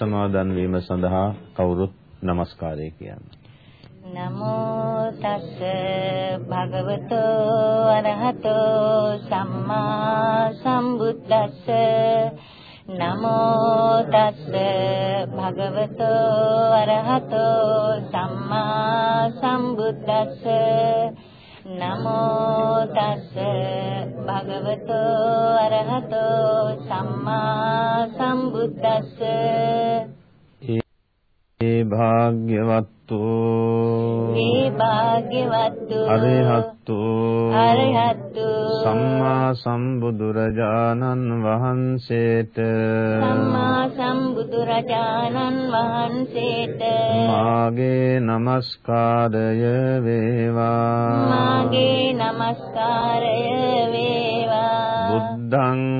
අවශ්‍යයි. සිල් සමාදන් වීම සඳහා කවුරුත් নমස්කාරය කියන්නේ. නමෝ තස්ස භගවතෝ අරහතෝ සම්මා සම්බුද්දස්ස නමෝ තස්ස භගවතෝ අරහතෝ සම්මා සම්බුද්දස්ස නමෝ තස්ස භගවතෝ අරහතෝ සම්මා සම්බුද්දස්ස ඒ භාග්‍යවත් අරහත්තු ඒ භාග්‍යවත්තු අරහත්තු. අරහත්තු. සම්මා සම්බුදුරජාණන් වහන්සේට. සම්මා සම්බුදුරජාණන් වහන්සේට. මාගේ নমස්කාරය වේවා. මාගේ নমස්කාරය වේවා. බුද්ධං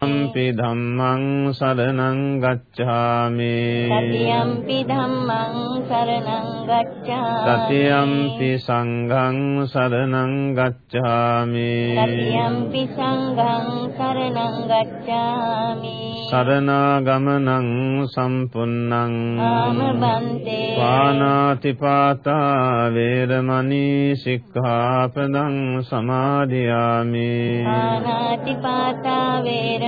තතියම්පි ධම්මං සරණං ගච්ඡාමි. තතියම්පි ධම්මං සරණං ගච්ඡාමි. තතියම්පි සංඝං සරණං ගච්ඡාමි. තතියම්පි සංඝං සරණං ගච්ඡාමි. සරණාගමනං සම්පුන්නං. ආම බන්තේ පානාතිපාතා වේරමණී සික්ඛාපදං සමාදියාමි. ආනාතිපාතා වේරමණී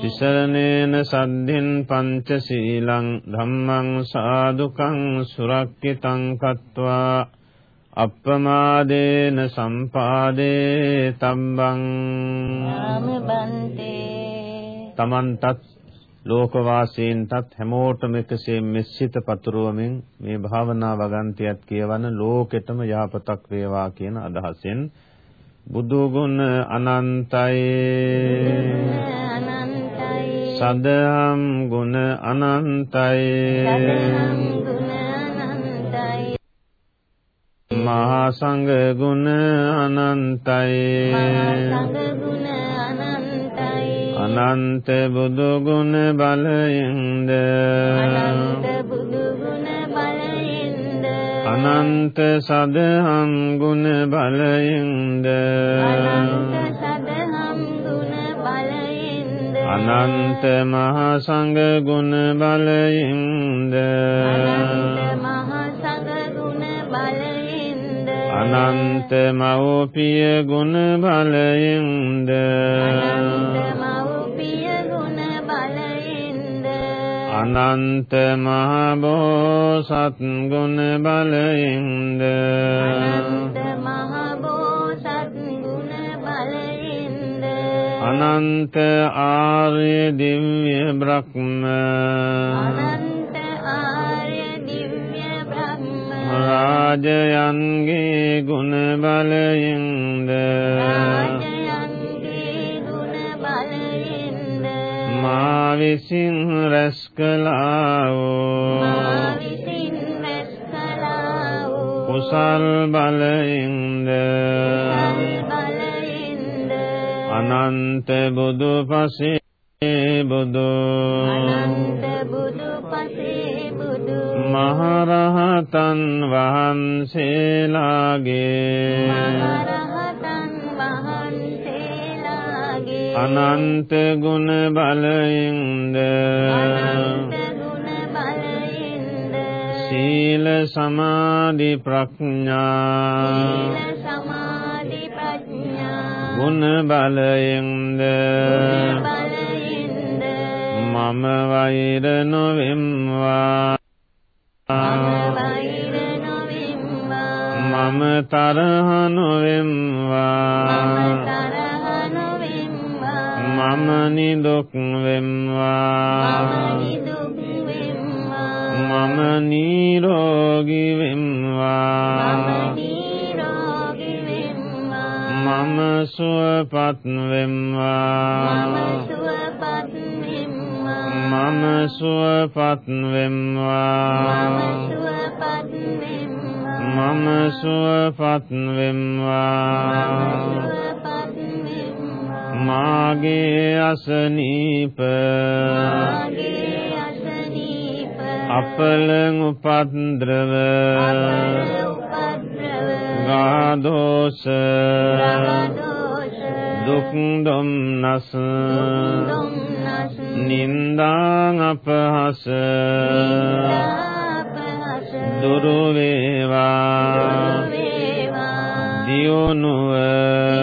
තිසරණේන සද්ධින් පංචශීලං ධම්මං සාදුකං සුරක්කිතං කତ୍වා අප්පමාදේන සම්පාදේ තම්බං තමන්ටත් ලෝකවාසීන්ටත් හැමෝටම එකසේ මෙසිත පතුරවමින් මේ භාවනා වගන්තියත් කියවන ලෝකෙටම යහපතක් වේවා කියන අදහසෙන් බුදු ගුණ අනන්තයි. අනන්තයි සදහම් ගුණ අනන්තයි. සදහම් ගුණ අනන්තයි. මහා සංඝ ගුණ අනන්තයි මහා සංඝ ගුණ අනන්තයි අනන්ත බුදු ගුණ බලයෙන්ද අනන්ත බුදු ගුණ බලයෙන්ද. අනන්ත සදහම් ගුණ බලයෙන්ද? අනන්ත සදහම් ගුණ බලයෙන්ද? අනන්ත මහා සංඝ ගුණ බලයෙන්ද? අනන්ත මහා සංඝ ගුණ බලයෙන්ද? අනන්ත අනන්ත මහ බෝසත් ගුණ බලයෙන්ද අනන්ත ආර්ය දිව්‍ය බ්‍රහ්ම. අනන්ත ආර්ය දිව්‍ය බ්‍රහ්ම. රාජ රාජයන්ගේ ගුණ බලයෙන්ද මා විසින් රැස් කළා වූ මා විසින් රැස් කළා වූ කුසල් බලයෙන්ද. අනන්ත බුදු පසේ බුදු. මහරහතන් වහන්සේලාගේ අනන්ත ගුණ බලයෙන්ද සීල සමාධි ප්‍රඥා ගුණ බලයෙන්ද මම වෛර නොවෙම්වා මම තරහ නොවෙම්වා මම නිදුක් වෙම්වා. මම නිදුක් වෙම්වා. මම නිරෝගී වෙම්වා. මම සුවපත් වෙම්වා. මම සුවපත් වෙම්වා. මම සුවපත් වෙම්වා මාගේ අසනීප අපල ගාදෝෂ රාගදෝෂ දුක් දුම්නස් නින්දාං අපහස දුරු වේවා වේවා දියුණුව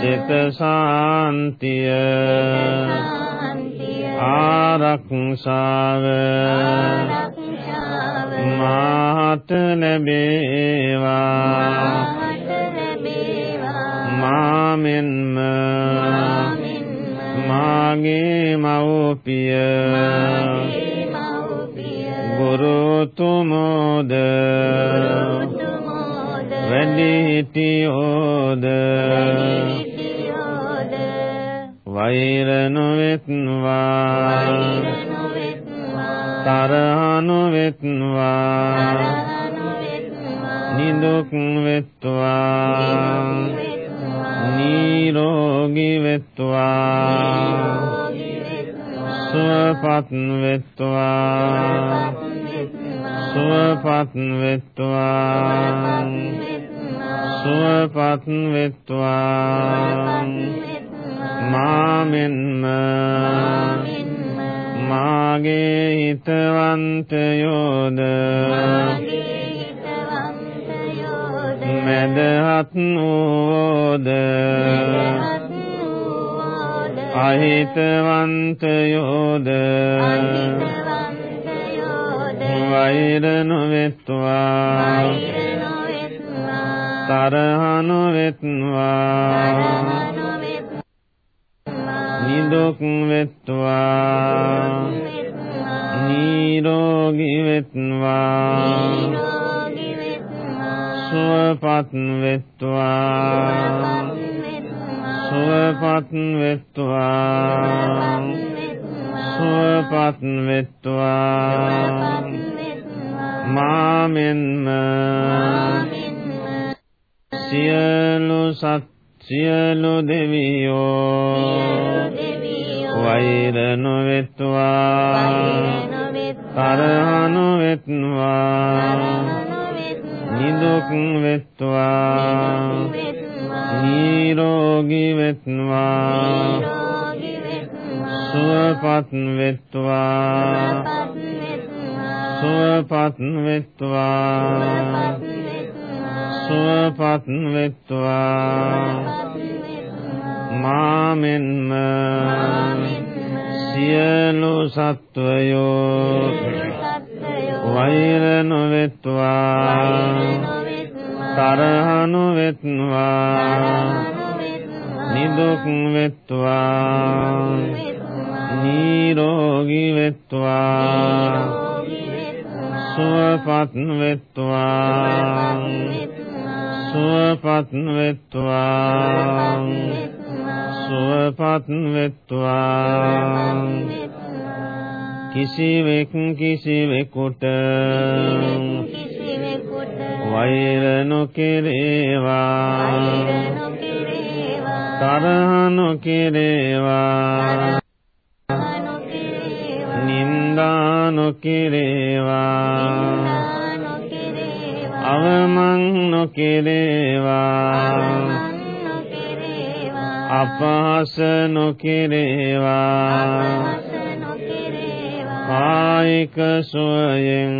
සිත සාන්තිය. ආරක්ෂාව. මාත ලැබේවා. මාමෙන්ම. මාගේ මව්පිය. ගුරුතුමෝද වැඩිහිටියෝද වෛර නොවෙත්වා. වෛර නොවෙත්වා තරහ නොවෙත්වා තරහ නොවෙත්වා. නිදුක් වෙත්වා. නිරෝගී වෙත්වා. සුවපත් වෙත්වා. සුවපත් වෙත්වා. සුවපත් වෙත්වා. මාමෙන්ම මාගේ හිතවන්තයෝද මැදහත් වූද අහිතවන්තයෝද වෛර නොවෙත්වා තරහ නොවෙත්වා නිදුක් වෙත්වා. නිරෝගී වෙත්වා. සුවපත් වෙත්වා. සුවපත් වෙත්වා. සුවපත් වෙත්වා. මාමෙන්ම. සියලු සත් සියලු දෙවියෝ වෛර නොවෙත්වා තරහ නොවෙත්වා නිදුක් වෙත්වා නිරෝගී වෙත්වා සුවපත් වෙත්වා සුවපත් වෙත්වා සුවපත් වෙත්වා. මාමෙන්ම සියලු සත්වයෝ වෛර නොවෙත්වා. තරහ නොවෙත්වා. නිදුක් වෙත්වා. නිරෝගී වෙත්වා. සුවපත් වෙත්වා. සුවපත් වෙත්වා සුවපත් වෙත්වා කිසිවෙක් කිසිවෙකුට වෛර නොකිරේවා। තරහ නොකිරේවා। නින්දා නොකිරේවා අවමන් නොකිරේවා. අපහාස නොකිරේවා. කායික සුවයෙන්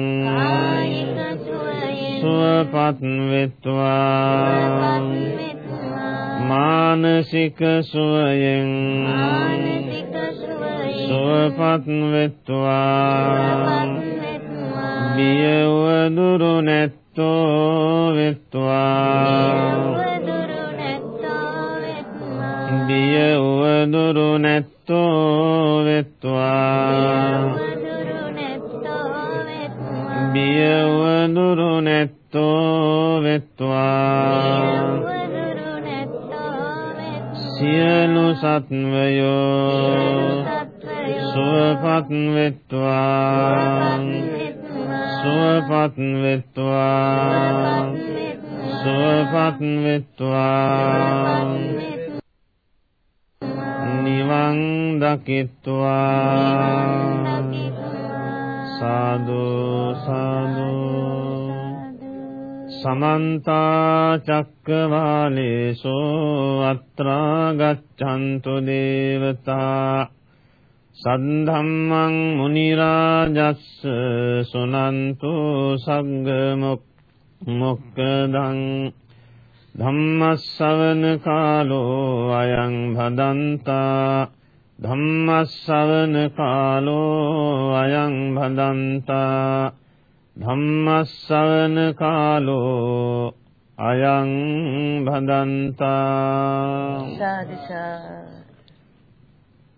සුවපත් වෙත්වා. මානසික සුවයෙන් සුවපත් වෙත්වා. බිය වදුරු නැත්තෝ වෙත්වා බිය වදුරු නැත්තෝ වෙත්වා බිය වදුරු නැත්තෝ වෙත්වා සියලු සත්වයෝ සුවපත් වෙත්වා සුවපත් වෙත්වා. සුවපත් වෙත්වා. නිවන් දකිත්වා. සාදු සාදු. සමන්ත චක්කවාලේසෝ අත්‍රා ගච්ඡන්තු දේවතා. සද්ධම්මං මුනි රාජස්ස සුනන්තු සග්ග මොක්කදං ධම්මස්සවන කාලෝ අයං භදන්තා ධම්මස්සවන කාලෝ අයං භදන්තා ධම්මස්සවන කාලෝ අයං භදන්තා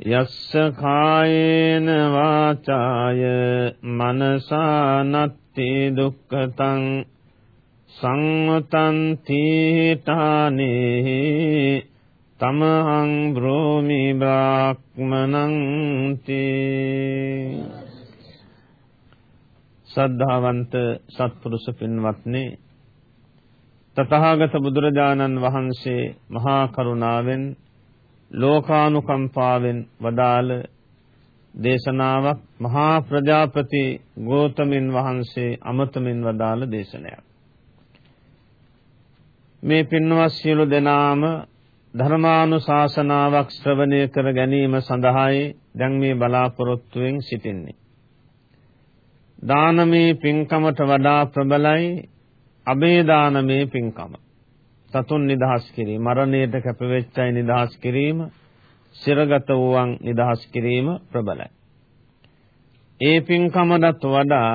යස්ස කායේන වාචාය මනසා නත්ති දුක්ඛතං සංවතං තීඨානේ තමහං බ්‍රෝමි බ්‍රාහ්මනං තී සද්ධාවන්ත සත්පුරුෂ පින්වත්නි තථාගත බුදුරජාණන් වහන්සේ මහා කරුණාවෙන් ලෝකානුකම්පාවෙන් වදාළ දේශනාවක් මහා ප්‍රජාපති ගෝතමින් වහන්සේ අමතමින් වදාළ දේශනයක් මේ පින්වත් සියලු දෙනාම ධර්මානුශාසනාවක් ශ්‍රවණය කර ගැනීම සඳහායි දැන් මේ බලාපොරොත්තුවෙන් සිටින්නේ දානමේ පින්කමට වඩා ප්‍රබලයි අබේ දානමේ පින්කම. සතුන් නිදහස් කිරීම, මරණයට කැපවෙච්චයි නිදහස් කිරීම, සිරගත වූවන් නිදහස් කිරීම ප්‍රබලයි. ඒ පින්කමකට වඩා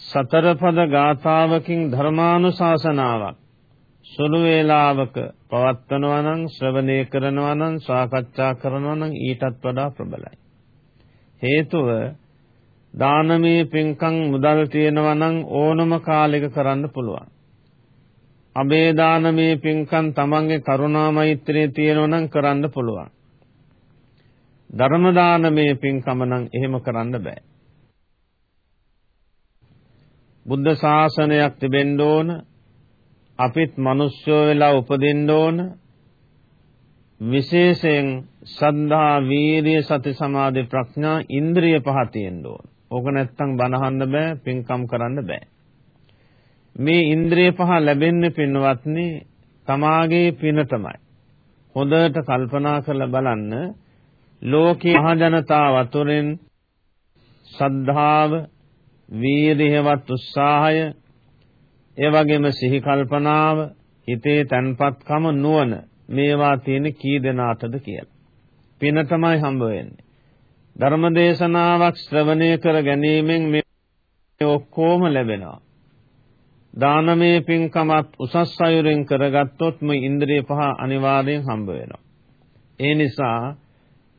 සතර පද ගාථාවකින් ධර්මානුශාසනාවක් සුළු වේලාවක පවත්වනවා නම් ශ්‍රවණය කරනවා නම් සාකච්ඡා කරනවා නම් ඊටත් වඩා ප්‍රබලයි. හේතුව දානමේ පින්කම් මුදල් තියෙනවා නම් ඕනම කාලයක කරන්න පුළුවන්. අබේ දානමේ පින්කම් තමන්ගේ කරුණා මෛත්‍රිය තියෙනවා නම් කරන්න පුළුවන්. ධර්ම දානමේ පින්කම නම් එහෙම කරන්න බෑ. බුද්ධ ශාසනයක් තිබෙන්න ඕන. අපිත් මිනිස්සුયો වෙලා උපදින්න ඕන. විශේෂයෙන් සද්ධා, වීරිය, සති, සමාධි, ප්‍රඥා ඉන්ද්‍රිය පහ තියෙන්න ඕන. ඕක නැත්තම් බනහන්න බෑ, පින්කම් කරන්න බෑ. මේ ඉන්ද්‍රිය පහ ලැබෙන්නේ පින්වත්නි තමාගේ පින තමයි. හොඳට කල්පනා කරලා බලන්න ලෝකේ මහ ජනතාව අතුරෙන් ශ්‍රද්ධාව, වීරියවත් උත්සාහය, ඒ වගේම සිහි කල්පනාව, හිතේ තන්පත්කම නුවණ මේවා තියෙන කී දෙනාටද කියලා. පින තමයි හම්බ වෙන්නේ. ධර්මදේශනාවක් ශ්‍රවණය කර ගැනීමෙන් මේ ඔක්කොම ලැබෙනවා. දානමය පින්කමත් උසස් අයුරින් කරගත්තොත් මේ ඉන්ද්‍රිය පහ අනිවාර්යෙන් හම්බ වෙනවා. ඒ නිසා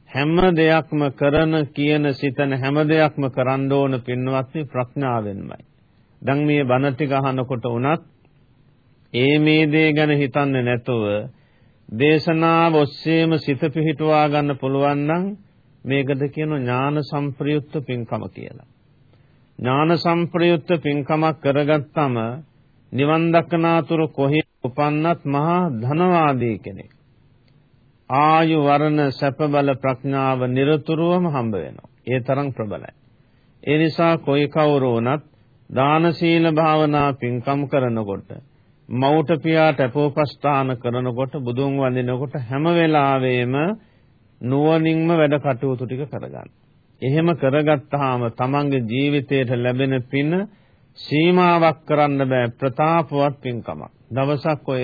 හැම දෙයක්ම කරන කියන සිතන හැම දෙයක්ම කරන්න ඕන පින්වත්නි ප්‍රඥාවෙන්මයි. දැන් මේ බණ ටික අහනකොට උනත් ඒ මේ දේ ගැන හිතන්නේ නැතුව දේශනාව ඔස්සේම සිත පිහිටුවා ගන්න පුළුවන් නම් මේකද කියන ඥාන සම්ප්‍රයුක්ත පින්කම කියලා. ඥාන සම්ප්‍රයුක්ත පින්කමක් කරගත්තම නිවන් දක්නාතුරු කොහේ උපන්නත් මහා ධනවාදී කෙනෙක්. ආයු වර්ණ සැප බල ප්‍රඥාව নিরතුරුවම හම්බ වෙනවා. ඒ තරම් ප්‍රබලයි. ඒ නිසා කොයි කවුරු වුණත් දාන සීල භාවනා පින්කම් කරනකොට මෞට පියාට අපෝපස්ථාන කරනකොට බුදුන් වඳිනකොට හැම වෙලාවෙම නුවණින්ම වැඩ කටයුතු ටික කරගන්න. එහෙම කරගත්තාම තමන්ගේ ජීවිතයට ලැබෙන පින සීමාවක් කරන්න බෑ ප්‍රතාපවත් පින්කමක්. දවසක් ඔය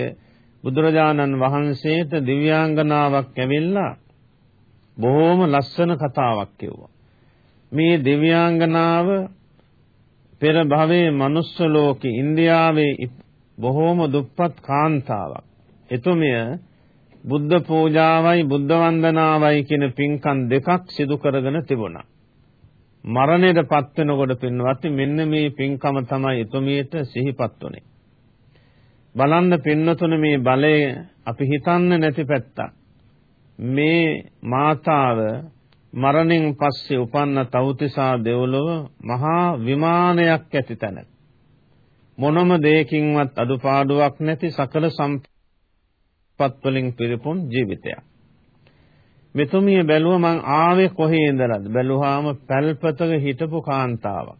බුදුරජාණන් වහන්සේට දිව්‍යාංගනාවක් ඇවිල්ලා බොහොම ලස්සන කතාවක් කිව්වා. මේ දිව්‍යාංගනාව පෙර භවයේ manuss ලෝකේ ඉන්දියාවේ බොහොම දුප්පත් කාන්තාවක්. එතුමිය බුද්ධ පූජාවයි බුද්ධ වන්දනාවයි කියන පින්කම් දෙකක් සිදු කරගෙන තිබුණා. මරණයටපත් වෙනකොට පින්වත් මෙන්න මේ පින්කම තමයි එතුමියට සිහිපත් වුනේ. බලන්න පින්නතුන මේ බලය අපි හිතන්නේ නැති පැත්තක්. මේ මාතාව මරණයෙන් පස්සේ උපන්න තවුතිසා දෙව්ලොව මහා විමානයක් ඇති තැන. මොනම දෙයකින්වත් අඩුපාඩුවක් නැති සකල සම්පත් වලින් පිරිපුන් ජීවිතයක්. මෙතුමිය බැලුව මං ආවේ කොහේ ඉඳලාද බැලුවාම පැල්පතක හිටපු කාන්තාවක්.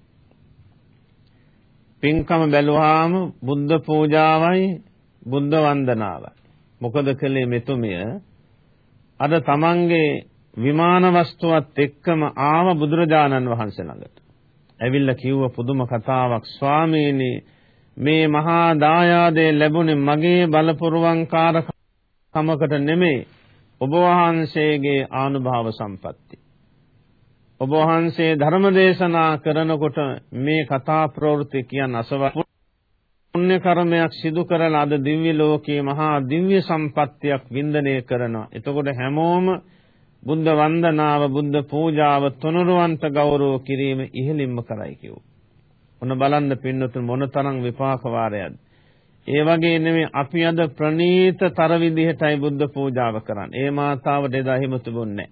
පින්කම බැලුවාම බුද්ධ පූජාවයි බුද්ධ වන්දනාවයි. මොකද කළේ මෙතුමිය අද තමන්ගේ විමාන වස්තුවත් එක්කම ආව බුදුරජාණන් වහන්සේ ළඟට. ඇවිල්ලා කිව්ව පුදුම කතාවක් ස්වාමීනි මේ මහා දායාදේ ලැබුණේ මගේ බලපුරුවන්කාරකමකට නෙමෙයි ඔබ වහන්සේගේ ආනුභාව සම්පatti. ඔබ වහන්සේ ධර්ම දේශනා කරනකොට මේ කතා ප්‍රවෘත්ති කියන අසව පුණ්‍ය කර්මයක් සිදු කරලා අද දිව්‍ය ලෝකයේ මහා දිව්‍ය සම්පත්තියක් වින්දනය කරනවා. එතකොට හැමෝම බුද්ධ වන්දනාව බුද්ධ පූජාව තුනුරුවන්ත ගෞරව කිරීම ඉහළින්ම කරයි කිව්වා. ඔන්න බලන්න පින්නතුන් මොනතරම් විපාක වාරයක්ද. ඒ වගේ නෙමෙයි අපි අද ප්‍රණීතතර විදිහටයි බුද්ධ පූජාව කරන්නේ. ඒ මාතාවට එදා හිම තිබුණේ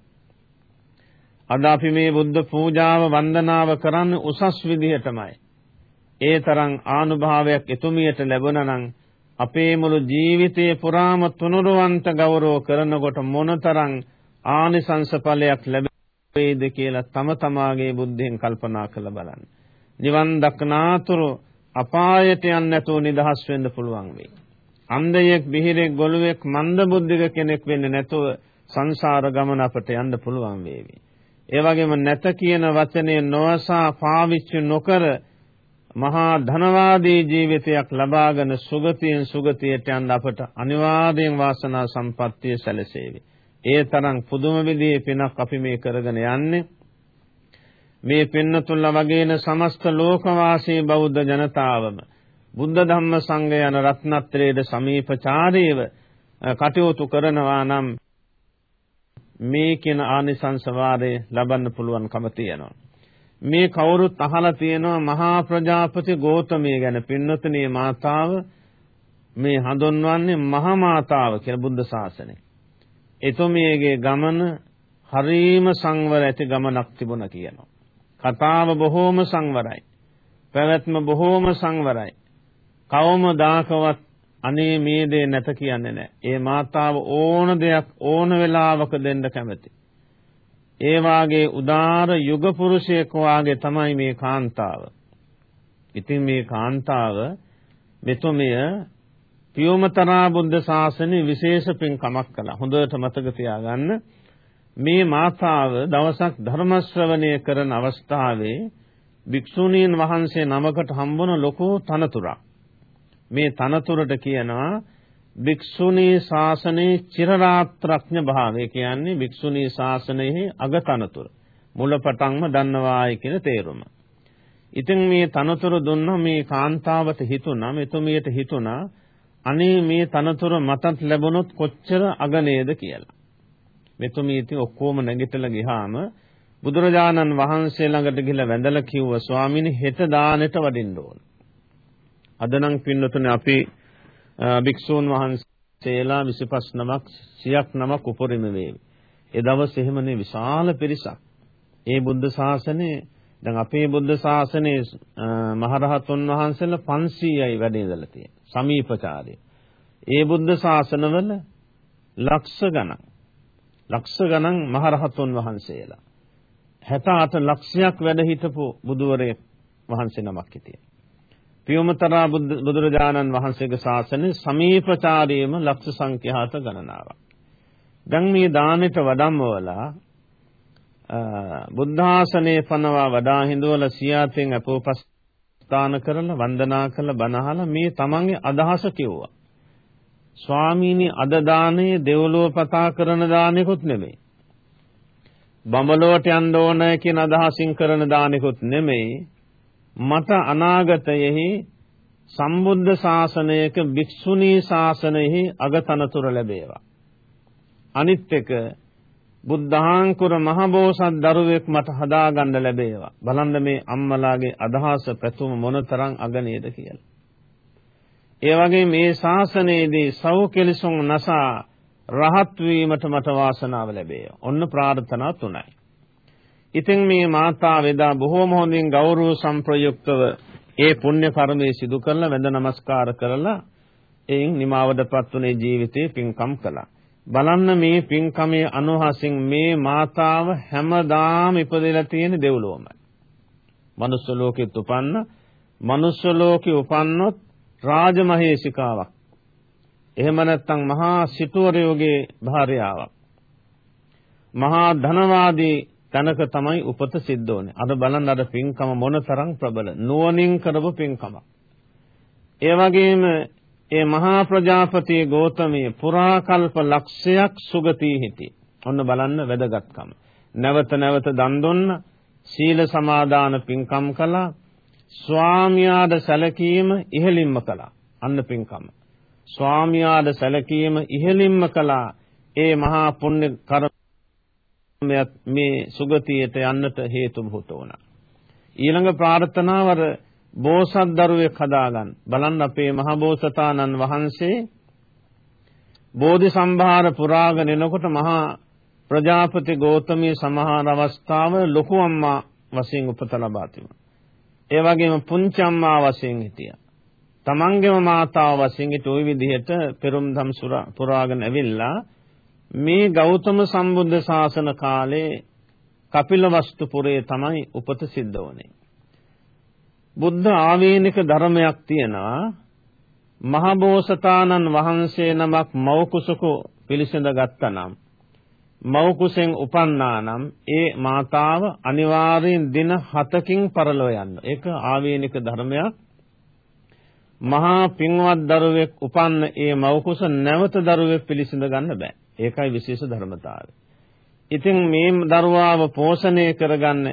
අද අපි මේ බුද්ධ පූජාව වන්දනාව කරන්නේ උසස් විදිහටමයි. ඒ තරම් ආනුභාවයක් එතුමියට ලැබුණා නම් අපේ මුළු ජීවිතයේ පුරාම තුනුරුවන්ත ගෞරව කරනකොට මොනතරම් ආනිසංස ඵලයක් ලැබෙයිද කියලා තම තමාගේ බුද්ධියෙන් කල්පනා කරලා බලන්න. නිවන් දක්නාතුරු අපායට යන්නේ නැතුව නිදහස් වෙන්න පුළුවන් වෙයි. අන්ධයෙක්, බිහිරෙක්, ගොළුෙක්, මන්දබුද්ධික කෙනෙක් වෙන්නේ නැතුව සංසාර ගමන අපට යන්න පුළුවන් වේවි. ඒ වගේම නැත කියන වචනේ නොවසා පාවිච්චි නොකර මහා ධනවාදී ජීවිතයක් ලබාගෙන සුගතියෙන් සුගතියට යන්න අපට අනිවාර්යෙන් වාසනා සම්පත්තිය සැලසේවි. ඒ තරම් පුදුම විදිහේ පිනක් අපි මේ කරගෙන යන්නේ මේ පින්නතුල්ලා වගේන සමස්ත ලෝකවාසී බෞද්ධ ජනතාවම බුද්ධ ධම්ම සංඝ යන රත්නත්‍රයේද සමීපචාරීව කටයුතු කරනවා නම් මේ කියන ආනිසංස වාරේ ලබන්න පුළුවන්කම තියෙනවා. මේ කවුරුත් අහලා තියෙනවා මහා ප්‍රජාපති ගෝතමිය ගැන පින්නතුණී මාතාව මේ හඳුන්වන්නේ මහා මාතාව කියලා බුද්ධ ශාසනය. එතුමියගේ ගමන හරීම සංවර ඇති ගමනක් තිබුණා කියනවා. කතාව බොහෝම සංවරයි. පැවැත්ම බොහෝම සංවරයි. කවමදාකවත් අනේ මේ දේ නැත කියන්නේ නැහැ. ඒ මාතාව ඕන දෙයක් ඕන වෙලාවක දෙන්න කැමති. ඒ වාගේ උදාර යුග පුරුෂයෙක් වාගේ තමයි මේ කාන්තාව. ඉතින් මේ කාන්තාව මෙතුමිය පියොමතරා බුද්ධ ශාසනයේ විශේෂ පින්කමක් කළා. හොඳට මතක තියාගන්න. මේ මාතාව දවසක් ධර්ම ශ්‍රවණය කරන අවස්ථාවේ භික්ෂුණීන් වහන්සේ නමකට හම්බුන ලොකු තනතුරක්. මේ තනතුරට කියනවා භික්ෂුණී ශාසනයේ චිරරාත්‍රඥ භාවය කියන්නේ භික්ෂුණී ශාසනයේ අගතනතුර මුලපටන්ම දන්නවායි කියන තේරුම. ඉතින් මේ තනතුර දුන්නා මේ කාන්තාවට හිතුණා මෙතුමියට හිතුණා අනේ මේ තනතුර මටත් ලැබුණොත් කොච්චර අගනේද කියලා. මෙතුමිය ඉතින් ඔක්කොම නැගිටලා ගියාම බුදුරජාණන් වහන්සේ ළඟට ගිහිල්ලා වැඳලා කිව්වා ස්වාමීනි හෙට දානෙට වඩින්න ඕන. අද නම් පින්නතුනේ අපි භික්ෂූන් වහන්සේලා 25 නමක් 100ක් නමක් උපරිම වේවි. ඒ දවස් එහෙමනේ විශාල පිරිසක්. ඒ බුද්ධ ශාසනයේ දැන් අපේ බුද්ධ ශාසනයේ මහරහතුන් වහන්සේලා 500යි වැඩ ඉඳලා තියෙනවා. සමීපචාරය. ඒ බුද්ධ ශාසනවල ලක්ෂ ගණන් ලක්ෂ ගණන් මහරහතුන් වහන්සේලා 68 ලක්ෂයක් වැඩ හිටපු බුදුවරයෙක් වහන්සේ නමක් හිටියා. පියොමතරා බුදුරජාණන් වහන්සේගේ ශාසනයේ සමීපචාරීම ලක්ෂ සංඛ්‍යාත ගණනාවක්. දැන් මේ දානෙට වඩම්මවලා බුද්ධාසනේ පනවා වඩා හිඳවල සියාතෙන් අපෝපස්ථාන කරලා වන්දනා කළ බණහලා මේ තමන්ගේ අදහස කිව්වා. ස්වාමීනි අද දානේ දෙව්ලොව පතා කරන දානෙකුත් නෙමෙයි. බඹලොවට යන්න ඕන කියන අදහසින් කරන දානෙකුත් නෙමෙයි. මට අනාගතයෙහි සම්බුද්ධ ශාසනයක භික්ෂුණී ශාසනයෙහි අගතනතුර ලැබේවා. අනිත් එක බුද්ධාංකුර මහබෝසත් දරුවෙක් මට හදාගන්න ලැබේවා. බලන්න මේ අම්මලාගේ අදහස පැතුම මොනතරම් අගනේද කියලා. ඒ වගේ මේ ශාසනයේදී සව් කෙලිසුන් නසා රහත් වීමට මට වාසනාව ලැබේවා. ඔන්න ප්‍රාර්ථනා තුනයි. ඉතින් මේ මාතා වේදා බොහෝම හොඳින් ගෞරව සම්ප්‍රයුක්තව ඒ පුණ්‍ය කර්මයේ සිදු කරලා වැඳ නමස්කාර කරලා එයින් නිමාවටපත් වුණේ ජීවිතේ පින්කම් කළා. බලන්න මේ පින්කමේ අනුහසින් මේ මාතාව හැමදාම ඉපදෙලා තියෙන දෙව්ලොවමයි. මනුස්ස ලෝකෙත් උපන්න, මනුස්ස ලෝකෙ උපන්නොත් රාජමහේසිකාවක්. එහෙම නැත්නම් මහා සිටුවරයෝගේ භාර්යාවක්. මහා ධනවාදී තැනක තමයි උපත සිද්ධ වුනේ. අද බලන්න අර පින්කම මොනතරම් ප්‍රබල නුවණින් කරපු පින්කමක්. ඒ වගේම ඒ මහා ප්‍රජාපති ගෝතමී පුරා කල්ප ලක්ෂයක් සුගතී හිටියේ. ඔන්න බලන්න වැදගත්කම. නැවත නැවත දන් දුන්න, සීල සමාදාන පින්කම් කළා, ස්වාමියාද සැලකීම ඉහළින්ම කළා. අන්න පින්කම. ස්වාමියාද සැලකීම ඉහළින්ම කළා. ඒ මහා පුණ්‍ය කර්මයක් මේ සුගතියට යන්නට හේතු භූත වුණා. ඊළඟ ප්‍රාර්ථනාව බෝසත් දරුවෙක් හදාගන්න. බලන්න අපේ මහ බෝසතාණන් වහන්සේ බෝධි සම්භාර පුරාගෙන එනකොට මහා ප්‍රජාපති ගෞතමී සමහර අවස්ථාව ලොකු අම්මා වශයෙන් උපත ලබා තිබුණා. ඒ වගේම පුංචි අම්මා වශයෙන් හිටියා. තමන්ගේම මාතාව වශයෙන් හිට ওই විදිහට පෙරම්දම් පුරාගෙන ඇවිල්ලා මේ ගෞතම සම්බුද්ධ ශාසන කාලේ කපිලවස්තු පුරේ තමයි උපත සිද්ධ වුනේ. බුද්ධ ආවේනික ධර්මයක් තියෙනවා මහබෝසතාණන් වහන්සේ නමක් මව කුසක පිළිසඳ ගත්තනම් මව කුසෙන් උපන්නා නම් ඒ මාතාව අනිවාර්යෙන් දින 7කින් පරලෝ යන්න. ඒක ආවේනික ධර්මයක්. මහා පින්වත් දරුවෙක් උපන්න ඒ මව කුස නැවත දරුවෙක් පිළිසඳ ගන්න බෑ. ඒකයි විශේෂ ධර්මතාවය. ඉතින් මේ දරුවාව පෝෂණය කරගන්න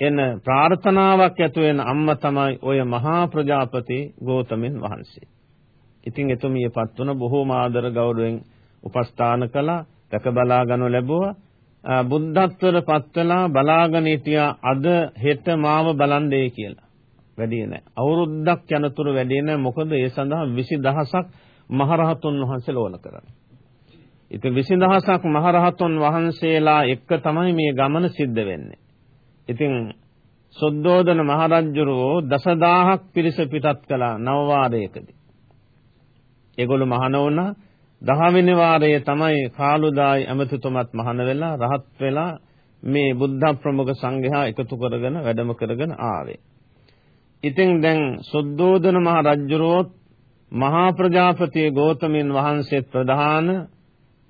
එන ප්‍රාර්ථනාවක් ඇතු වෙන අම්මා තමයි ඔය මහා ප්‍රජාපති ගෞතමයන් වහන්සේ. ඉතින් එතුමියපත් වුණ බොහෝම ආදර ගෞරවයෙන් උපස්ථාන කළා, දැක බලා ගනු ලැබුවා. බුද්ධත්වයට පත් වෙලා බලාගෙන හිටියා අද හෙට මාව බලන්නේ කියලා. වැඩි නෑ. අවුරුද්දක් යනතුරු වැඩි නෑ. මොකද ඒ සඳහා 20000ක් මහරහතුන් වහන්සේලා ඕන කරන්නේ. ඉතින් 20000ක් මහරහතුන් වහන්සේලා එක්ක තමයි මේ ගමන සිද්ධ වෙන්නේ. ඉතින් සොද්දෝදන මහරජුරෝ දසදහක් පිරිස පිටත් කළා නව වාරයකදී. ඒගොල්ලෝ මහාන වුණා දහවෙනි වාරයේ තමයි කාලුදායි ඇමතිතුමත් මහාන වෙලා රහත් වෙලා මේ බුද්ධ ප්‍රමුඛ සංඝයා එකතු කරගෙන වැඩම කරගෙන ආවේ. ඉතින් දැන් සොද්දෝදන මහ රජුරෝත් මහා ප්‍රජාපති ගෞතමයන් වහන්සේ ප්‍රධාන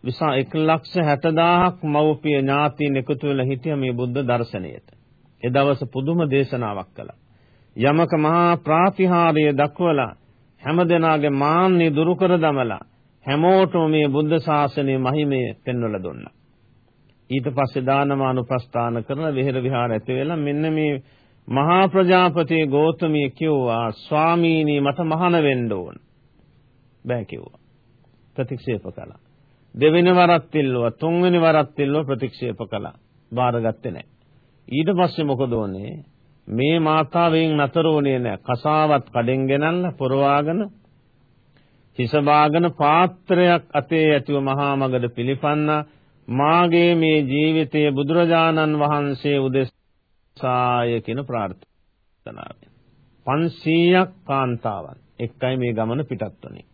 විසා 160000ක් මව්පිය ඥාතීන් එකතු වෙලා හිටිය මේ බුද්ධ දර්ශනයට. ඒ දවස පුදුම දේශනාවක් කළා. යමක මහා ප්‍රාතිහාර්ය දක්වලා හැමදෙනාගේ මාන්නේ දුරු කර දමලා හැමෝටම මේ බුද්ධ ශාසනයේ මහිමය පෙන්වලා දුන්නා. ඊට පස්සේ දානමානුපස්ථාන කරන විහෙර විහාර ඇති වෙලා මෙන්න මේ මහා ප්‍රජාපති ගෞතමිය කිව්වා ස්වාමීනි මට මහාන වෙන්න ඕන. බෑ කිව්වා. ප්‍රතික්ෂේප කළා. දෙවෙනි වරත් ඉල්ලුවා තුන්වෙනි වරත් ඉල්ලුවා ප්‍රතික්ෂේප කළා. බාරගත්තේ නැහැ. ඊට පස්සේ මොකද වුනේ? මේ මාතාවෙන් නතර වුණේ නැහැ. කසාවත් කඩෙන් ගෙනල්ලා පොරවාගෙන හිස බාගෙන පාත්‍රයක් අතේ ඇතුව මහා මගද පිළිපන්නා මාගේ මේ ජීවිතයේ බුදුරජාණන් වහන්සේ උදෙසාය කියන ප්‍රාර්ථනාවෙන් 500ක් කාන්තාවන් එක්කයි මේ ගමන පිටත් වුනේ.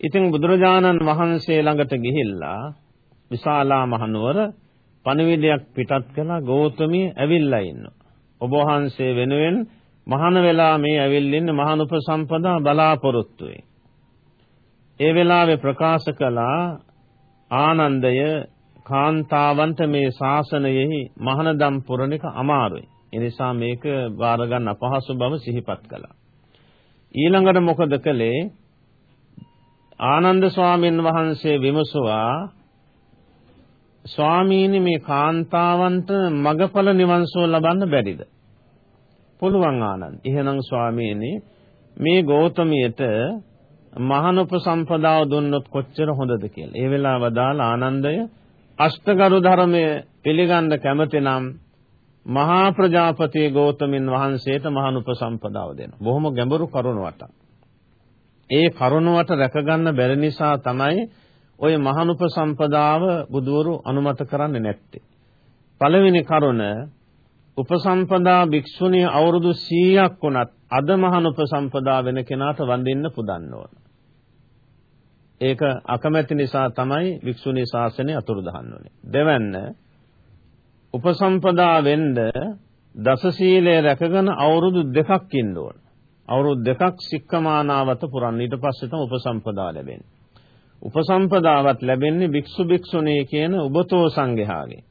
ඉතින් බුදුරජාණන් වහන්සේ ළඟට ගිහිල්ලා විශාලා මහනුවර පණිවිඩයක් පිටත් කළා ගෞතමිය ඇවිල්ලා ඉන්නවා. ඔබ වහන්සේ වෙනුවෙන් මහාන වෙලා මේ ඇවිල්ලින්න මහාන උපසම්පදා බලාපොරොත්තු වෙයි. ඒ වෙලාවේ ප්‍රකාශ කළා ආනන්දය කාන්තාවන්ට මේ ශාසනයෙහි මහානදම් පුරණ එක අමාරුයි. ඒ නිසා මේක බාර ගන්න අපහසු බව සිහිපත් කළා. ඊළඟට මොකද කළේ? ආනන්ද ස්වාමීන් වහන්සේ විමසුවා ස්වාමීනි මේ කාන්තාවන්ට මගඵල නිවන් සුව ලබන්න බැරිද? පුළුවන් ආනන්ද. එහෙනම් ස්වාමීනි මේ ගෞතමියට මහාන උපසම්පදාව දුන්නොත් කොච්චර හොඳද කියලා. ඒ වෙලාව දාල ආනන්දය අෂ්ටගරු ධර්මයේ පිළිගන්න කැමති නම් මහා ප්‍රජාපති ගෞතමින් වහන්සේට මහාන උපසම්පදාව දෙනවා. බොහොම ගැඹුරු කරුණකට. ඒ කරුණවට රැකගන්න බැරි නිසා තමයි ඔය මහාන උපසම්පදාව බුදවරු අනුමත කරන්නේ නැත්තේ. පළවෙනි කරුණ උපසම්පදා භික්ෂුණී අවුරුදු 100ක් වුණත් අද මහාන උපසම්පදා වෙන කෙනාට වඳින්න පුදන්න ඕන. ඒක අකමැති නිසා තමයි වික්ෂුණී ශාසනය අතුරුදහන් වුනේ. දෙවැන්න උපසම්පදා වෙන්න දස සීලය රැකගෙන අවුරුදු දෙකක් ඉන්න ඕන. අවුරුදු දෙකක් සික්කමානාවත පුරන්න ඊට පස්සේ තමයි උපසම්පදා ලැබෙන්නේ. උපසම්පදාවත් ලැබෙන්නේ භික්ෂු භික්ෂුණී කියන උබතෝ සංඝයාගේ.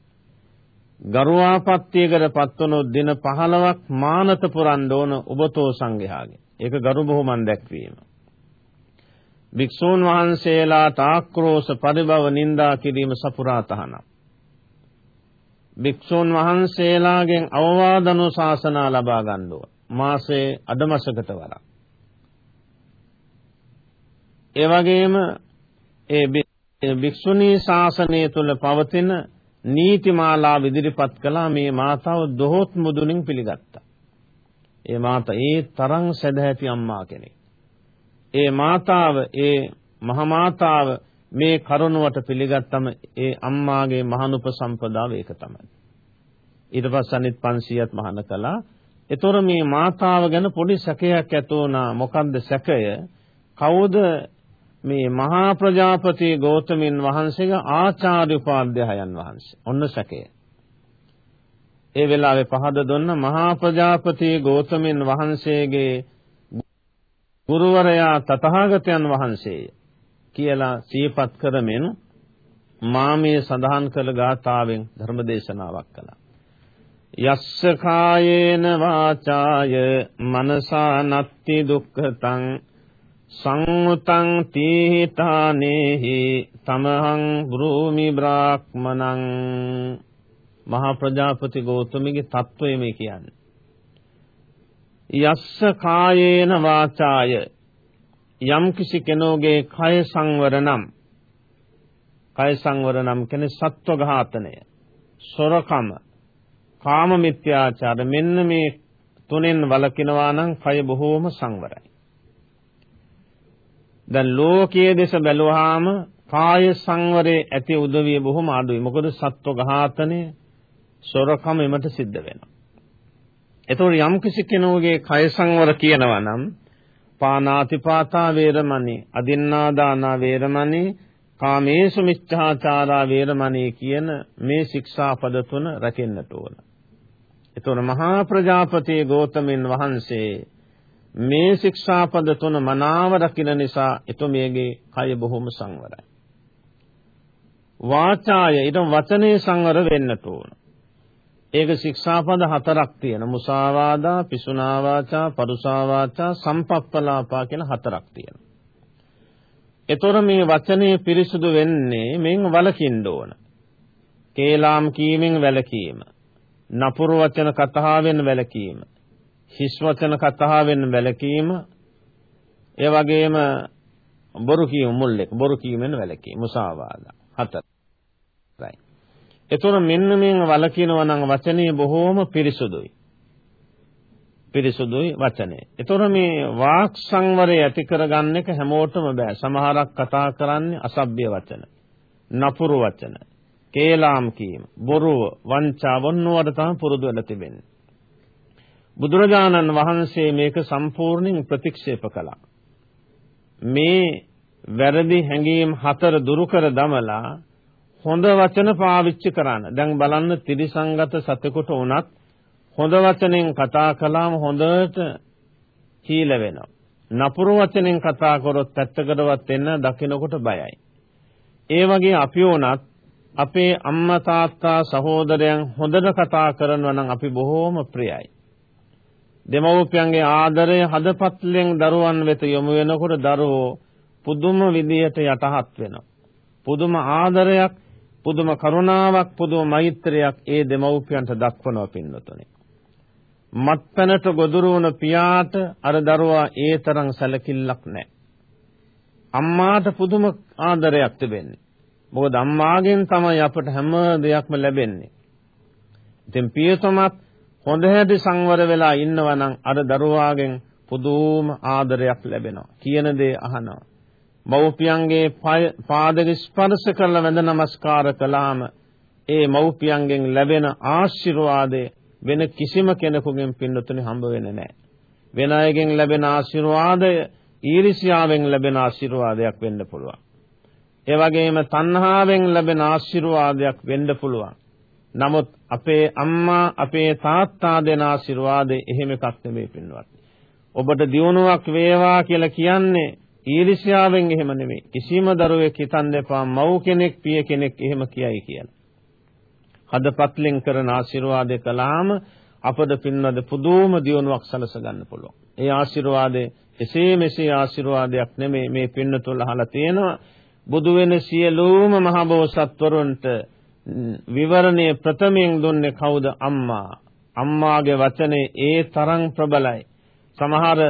ගරුවාපත්තියකට පත්වනු දින 15ක් මානත පුරන්න ඕන උබතෝ සංඝයාගේ. ඒක ගරු බොහොමන් දැක්වීම. භික්ෂූන් වහන්සේලාට ආක්‍රෝෂ පරිභව නින්දා කිරීම සපුරා තහනම්. භික්ෂූන් වහන්සේලාගෙන් අවවාද අනුශාසනා ලබා ගන්න ඕන. මාසේ අඩමසකට වරක්. ඒ වගේම ඒ භික්ෂුණී ශාසනය තුල පවතින නීතිමාලා ඉදිරිපත් කළා මේ මාතාව දොහොත් මුදුනින් පිළිගත්තා. ඒ මාතා ඒ තරම් සදහැති අම්මා කෙනෙක්. ඒ මාතාව ඒ මහමාතාව මේ කරුණුවට පිළිගත්තම ඒ අම්මාගේ මහනුප සම්පදාව ඒක තමයි. ඊට පස්සේ අනිත් 500ත් මහාන කළා. ඒතොර මේ මාතාව ගැන පොඩි සැකයක් ඇති වුණා. මොකද්ද සැකය? කවුද මේ මහා ප්‍රජාපති ගෞතමින් වහන්සේගේ ආචාර්ය උපාධ්‍යයන් වහන්සේ? ඔන්න සැකය. ඒ වෙලාවේ පහද දුන්න මහා ප්‍රජාපති ගෞතමින් වහන්සේගේ ගුරුවරයා තථාගතයන් වහන්සේය කියලා සියපත් කරමින් මාමේ සඳහන් කළ ගාථාවෙන් ධර්මදේශනාවක් කළා. යස්ස කායේන වාචාය මනසා නත්ති දුක්ඛතං සංඋතං තීතානේහි තමහං බ්‍රූමි බ්‍රාහ්මණං මහා ප්‍රජාපති ගෞතමගේ තත්වය මේ කියන්නේ යස්ස කායේන වාචාය. යම් කිසි කෙනෙකුගේ කය සංවර නම් කය සංවර නම් කියන්නේ සත්ව ඝාතනය සොරකම. කාම මිත්‍යාචාර. මෙන්න මේ තුනෙන් වළකිනවා නම් කය බොහෝම සංවරයි. දැන් ලෝකයේ දෙස බැලුවාම කාය සංවරයේ ඇති උදවිය බොහොම අඩුයි. මොකද සත්ව ඝාතනය සොරකම එමට සිද්ධ වෙනවා. එතකොට යම් කිසි කෙනෙකුගේ කය සංවර කියනවා නම් පානාතිපාතා වේරමණී, අදින්නාදානා වේරමණී, කාමේසු මිච්ඡාචාරා වේරමණී කියන මේ ශික්ෂාපද තුන රැකෙන්නට ඕන. එතකොට මහා ප්‍රජාපති ගෞතමින් වහන්සේ මේ ශික්ෂාපද තුන මනාව රකින්න නිසා එතුමියගේ කය බොහොම සංවරයි. වාචාය ඊට වචනේ සංවර වෙන්නට ඕන. ඒක ශික්ෂාපද හතරක් තියෙන මුසාවාදා, පිසුනා වාචා, පරුසා වාචා, සම්පප්පලාපා කියන හතරක් තියෙනවා. එතොර මේ වචනේ පිරිසුදු වෙන්නේ මෙන් වලකින්න ඕන. කේලාම් කීමෙන් වැළකීම. නපුරු වචන කතාවෙන් වැළකීම. හිස් වචන කතාවෙන් වැළකීම. ඒ වගේම බොරු කීම මුල්ලෙක් බොරු කීමෙන් වැළකීම මුසාවාදා. හතරයි. එතොර මෙන්න මේන් වලකිනවා නම් වචනේ බොහෝම පිරිසුදුයි. පිරිසුදුයි වචනේ. ඒතොර මේ වාක් සංවරය ඇති කරගන්න එක හැමෝටම බෑ. සමහරක් කතා කරන්නේ අසභ්‍ය වචන, නපුරු වචන, කේලාම් කීම, බොරුව, වංචා වොන්නවට තමයි පුරුදු වෙලා තිබෙන්නේ. බුදුරජාණන් වහන්සේ මේක සම්පූර්ණයෙන් ප්‍රතික්ෂේප කළා. මේ වැරදි හැඟීම් හතර දුරු කර දමලා හොඳ වචන පාවිච්චි කරන්න. දැන් බලන්න ත්‍රිසංගත සතෙකුට උනත් හොඳ වචනෙන් කතා කළාම හොඳට කීල වෙනවා. නපුරු වචනෙන් කතා කරොත් පැත්තකටවත් එන්න දකිනකොට බයයි. ඒ වගේ අපි වුණත් අපේ අම්මා තාත්තා සහෝදරයන් හොඳට කතා කරනවා නම් අපි බොහෝම ප්‍රියයි. දෙමව්පියන්ගේ ආදරය හදපත්ලෙන් දරුවන් වෙත යොමු වෙනකොට දරුවෝ පුදුම විදියට යටහත් වෙනවා. පුදුම ආදරයක්, පුදුම කරුණාවක්, පුදුම මෛත්‍රියක් ඒ දෙමව්පියන්ට දක්වනවා පින්නතුනේ. මත්පැනට ගොදුරු වුණ පියාට අර දරුවා ඒ තරම් සැලකිල්ලක් නැහැ. අම්මාට පුදුම ආදරයක් තිබෙන්නේ. මොකද අම්මාගෙන් තමයි අපට හැම දෙයක්ම ලැබෙන්නේ. ඉතින් පියතුමත් හොඳ හැටි සංවර වෙලා ඉන්නවා නම් අර දරුවාගෙන් පුදුම ආදරයක් ලැබෙනවා. කියන දේ අහනවා. මව්පියන්ගේ පාදක ස්පර්ශ කරලා වැඳ නමස්කාර කළාම ඒ මව්පියන්ගෙන් ලැබෙන ආශිර්වාදේ වෙන කිසිම කෙනෙකුගෙන් පින්නතුනි හම්බ වෙන්නේ නැහැ. වෙන අයගෙන් ලැබෙන ආශිර්වාදය ඊර්ෂ්‍යාවෙන් ලැබෙන ආශිර්වාදයක් වෙන්න පුළුවන්. ඒ වගේම තණ්හාවෙන් ලැබෙන ආශිර්වාදයක් වෙන්න පුළුවන්. නමුත් අපේ අම්මා අපේ තාත්තා දෙන ආශිර්වාදේ එහෙම එකක් නෙමෙයි පින්වත්. ඔබට දියුණුවක් වේවා කියලා කියන්නේ ඊර්ෂ්‍යාවෙන් එහෙම නෙමෙයි. කිසිම දරුවෙක් හිතන්න එපා මව් කෙනෙක් පිය කෙනෙක් එහෙම කියයි කියලා. හදපත්ලෙන් කරන ආශිර්වාදය කළාම අපද පින්වද පුදුම දියුණුවක් සලස ගන්න පුළුවන්. ඒ ආශිර්වාදය එසේ මෙසේ ආශිර්වාදයක් නෙමෙයි මේ පින්නතුල අහලා තියෙනවා. බුදු වෙන සියලුම මහ බෝසත්වරුන්ට විවරණය ප්‍රථමයෙන් දුන්නේ කවුද අම්මා. අම්මාගේ වචනේ ඒ තරම් ප්‍රබලයි. සමහර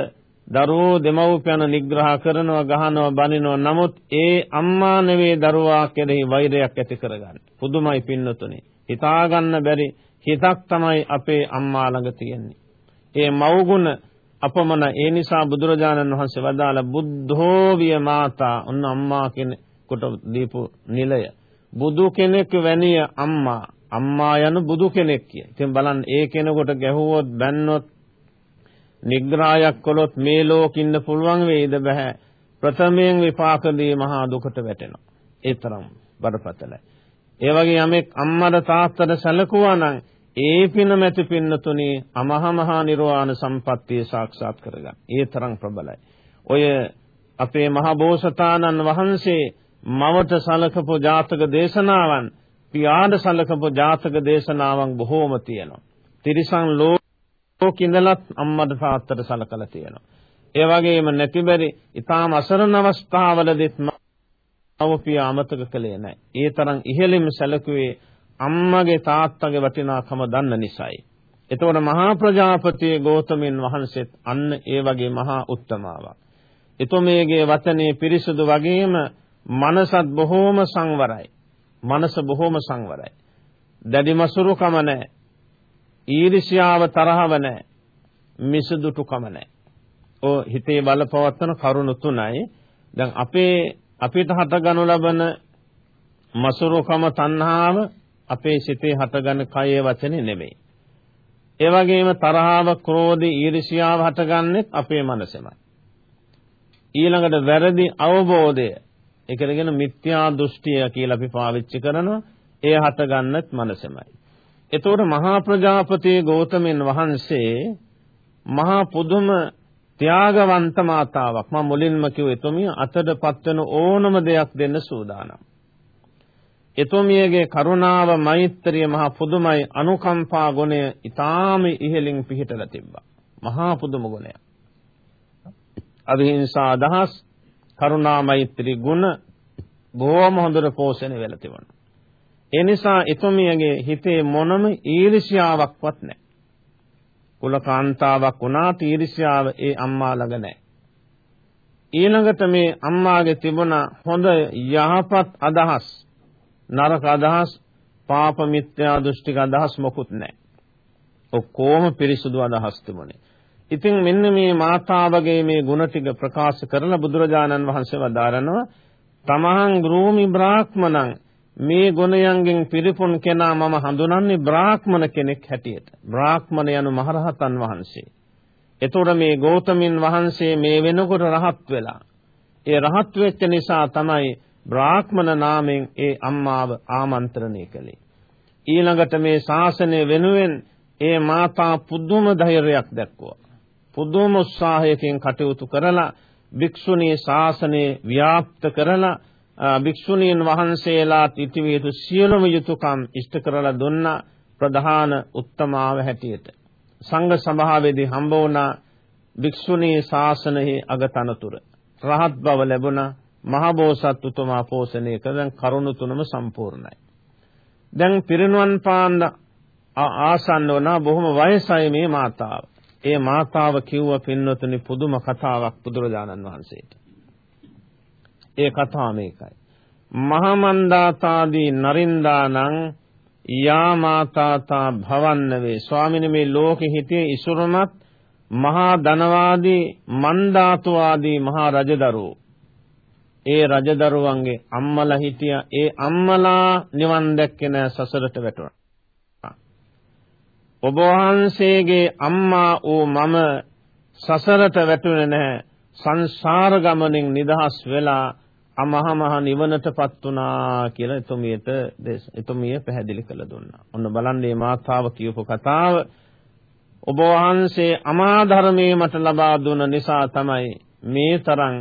දරුවෝ දෙමව්පියන් නිග්‍රහ කරනවා ගහනවා බනිනවා නමුත් ඒ අම්මා නෙවෙයි දරුවා කෙරෙහි වෛරයක් ඇති කරගන්නේ. පුදුමයි පින්නතුනේ. හිතා ගන්න බැරි හිතක් තමයි අපේ අම්මා ළඟ තියෙන්නේ. ඒ මව්ගුණ අපමණ ඒ නිසා බුදුරජාණන් වහන්සේ වදාළ බුද්ධෝ විය මාතා ඔන්න අම්මා කෙනෙකුට දීපු නිලය. බුදු කෙනෙක් වැනිය අම්මා අම්මා යන බුදු කෙනෙක් කිය. ඉතින් බලන්න ඒ කෙනෙකුට ගැහුවොත් බැන්නොත් නිග්‍රහයක් කළොත් මේ ලෝකින්න පුළුවන් වේද බෑ. ප්‍රථමයෙන් විපාක දී මහා දුකට වැටෙනවා. ඒ තරම් බරපතලයි. ඒ වගේ යමෙක් අම්මට තාත්තට සැලකුවා නම් ඒ පින මැති පින්නතුණි අමහ මහා නිර්වාණ සම්පත්තිය සාක්ෂාත් කරගන්න. ඒ තරම් ප්‍රබලයි. ඔය අපේ මහ බෝසතාණන් වහන්සේ මවට සලකපු ජාතක දේශනාවන් පියාට සලකපු ජාතක දේශනාවන් බොහෝම තියෙනවා. තිරිසන් ලෝකින්දලත් අම්මට තාත්තට සලකලා තියෙනවා. ඒ වගේම නැතිබරි ඊටාම අසරණ අවස්ථාවලදීත් මව්පිය අමතක කළේ නැහැ. ඒ තරම් ඉහළින්ම සැලකුවේ අම්මගේ තාත්තගේ වටිනාකම දන්න නිසායි. එතකොට මහා ප්‍රජාපති ගෞතමයන් වහන්සේත් අන්න ඒ වගේ මහා උත්තමාවක්. එතුමියගේ වචනේ පිරිසුදු වගේම මනසත් බොහෝම සංවරයි. මනස බොහෝම සංවරයි. දැඩි මසුරුකම නැහැ. ඊර්ෂ්‍යාව තරහව නැහැ. මිසදුටුකම නැහැ. ඔය හිතේ බලපවත්තන කරුණු තුනයි. දැන් අපේ අපිට හටගනු ලබන මසුරුකම තණ්හාව අපේ සිතේ හටගන්න කයේ වචනේ නෙමෙයි. ඒ වගේම තරහව, ක්‍රෝධය, ඊර්ෂ්‍යාව හටගන්නේ අපේ මනසෙමයි. ඊළඟට වැරදි අවබෝධය, ඒ කියන්නේ මිත්‍යා දෘෂ්ටිය කියලා අපි පාවිච්චි කරනවා. ඒ හටගන්නත් මනසෙමයි. එතකොට මහා ප්‍රජාපති ගෞතමයන් වහන්සේ මහා පුදුම ත්‍යාගවන්ත මාතාවක් මම මුලින්ම කිව්ව එතුමිය අතටපත් වෙන ඕනම දෙයක් දෙන්න සූදානම්. එතුමියගේ කරුණාව මෛත්‍රිය මහා පුදුමයි අනුකම්පා ගුණය ඊටාම ඉහළින් පිහිටලා තිබ්බා. මහා පුදුම ගුණයක්. අවිහිංසා අදහස් කරුණා මෛත්‍රී ගුණ බොහොම හොඳට පෝෂණය වෙලා තිබුණා. ඒ නිසා එතුමියගේ හිතේ මොනම ඊර්ෂ්‍යාවක්වත් නැහැ. කුල කාන්තාවක් වුණාට ඊර්ෂ්‍යාව ඒ අම්මා ළඟ නැහැ. ඊළඟට මේ අම්මාගේ තිබුණ හොඳ යහපත් අදහස් නරක අදහස් පාප මිත්‍යා දෘෂ්ටික අදහස් මොකුත් නැහැ. ඔක්කොම පිරිසුදු අදහස් තිබුණේ. ඉතින් මෙන්න මේ මාතාවගේ මේ ගුණ ටික ප්‍රකාශ කරලා බුදුරජාණන් වහන්සේ වදාරනවා තමහං ගෘහමි බ්‍රාහ්මණං මේ ගුණයන්ගෙන් පිරිපුන් කෙනා මම හඳුනන්නේ බ්‍රාහ්මණ කෙනෙක් හැටියට. බ්‍රාහ්මණ යනු මහරහතන් වහන්සේ. එතකොට මේ ගෞතමින් වහන්සේ මේ වෙනකොට රහත් වෙලා. ඒ රහත් වෙච්ච නිසා තමයි බ්‍රාහ්මණ නාමයෙන් ඒ අම්මාව ආමන්ත්‍රණය කළේ. ඊළඟට මේ ශාසනය වෙනුවෙන් ඒ මාතා පුදුම ධෛර්යයක් දැක්වුවා. පුදුම උත්සාහයකින් කටයුතු කරලා භික්ෂුණී ශාසනය ව්‍යාප්ත කරලා භික්ෂුණීන් වහන්සේලාට ඉතිවිය යුතු සියලුම යුතුයකම් ඉෂ්ට කරලා දුන්නා ප්‍රධාන උත්තමාව හැටියට. සංඝ සභාවේදී හම්බ වුණා භික්ෂුණී ශාසනයේ අගතනතුර. රහත් බව ලැබුණා මහබෝසත් උතුමා පෝෂණය කළන් කරුණු තුනම සම්පූර්ණයි. දැන් පිරිනුවන් පාන්න ආසන්න වුණා බොහොම වයසයි මේ මාතාව. ඒ මාතාව කිව්ව පින්වතුනි පුදුම කතාවක් බුදුරජාණන් වහන්සේට. ඒ කතාව මේකයි. මහමන්දාතාදී නරින්දානං යා මාතාතා භවන්න වේ. ස්වාමිනේ මේ ලෝකෙ හිටියේ ඉසුරුමත් මහා ධනවාදී මන්දාතු ආදී මහා රජදරුවෝ. ඒ රජදරුවන්ගේ අම්මලා හිටියා. ඒ අම්මලා නිවන් දැක්කේ නැ සසරට වැටුණා. ඔබ වහන්සේගේ අම්මා වූ මම සසරට වැටුනේ නැහැ සංසාර ගමනින් නිදහස් වෙලා අමහ මහ නිවනටපත් වුණා කියලා එතුමියට එතුමිය පැහැදිලි කළ දුන්නා. ඔන්න බලන්න මේ මාතාව කියපු කතාව ඔබ වහන්සේ අමා ධර්මයේ මට ලබා දුන නිසා තමයි මේ තරම්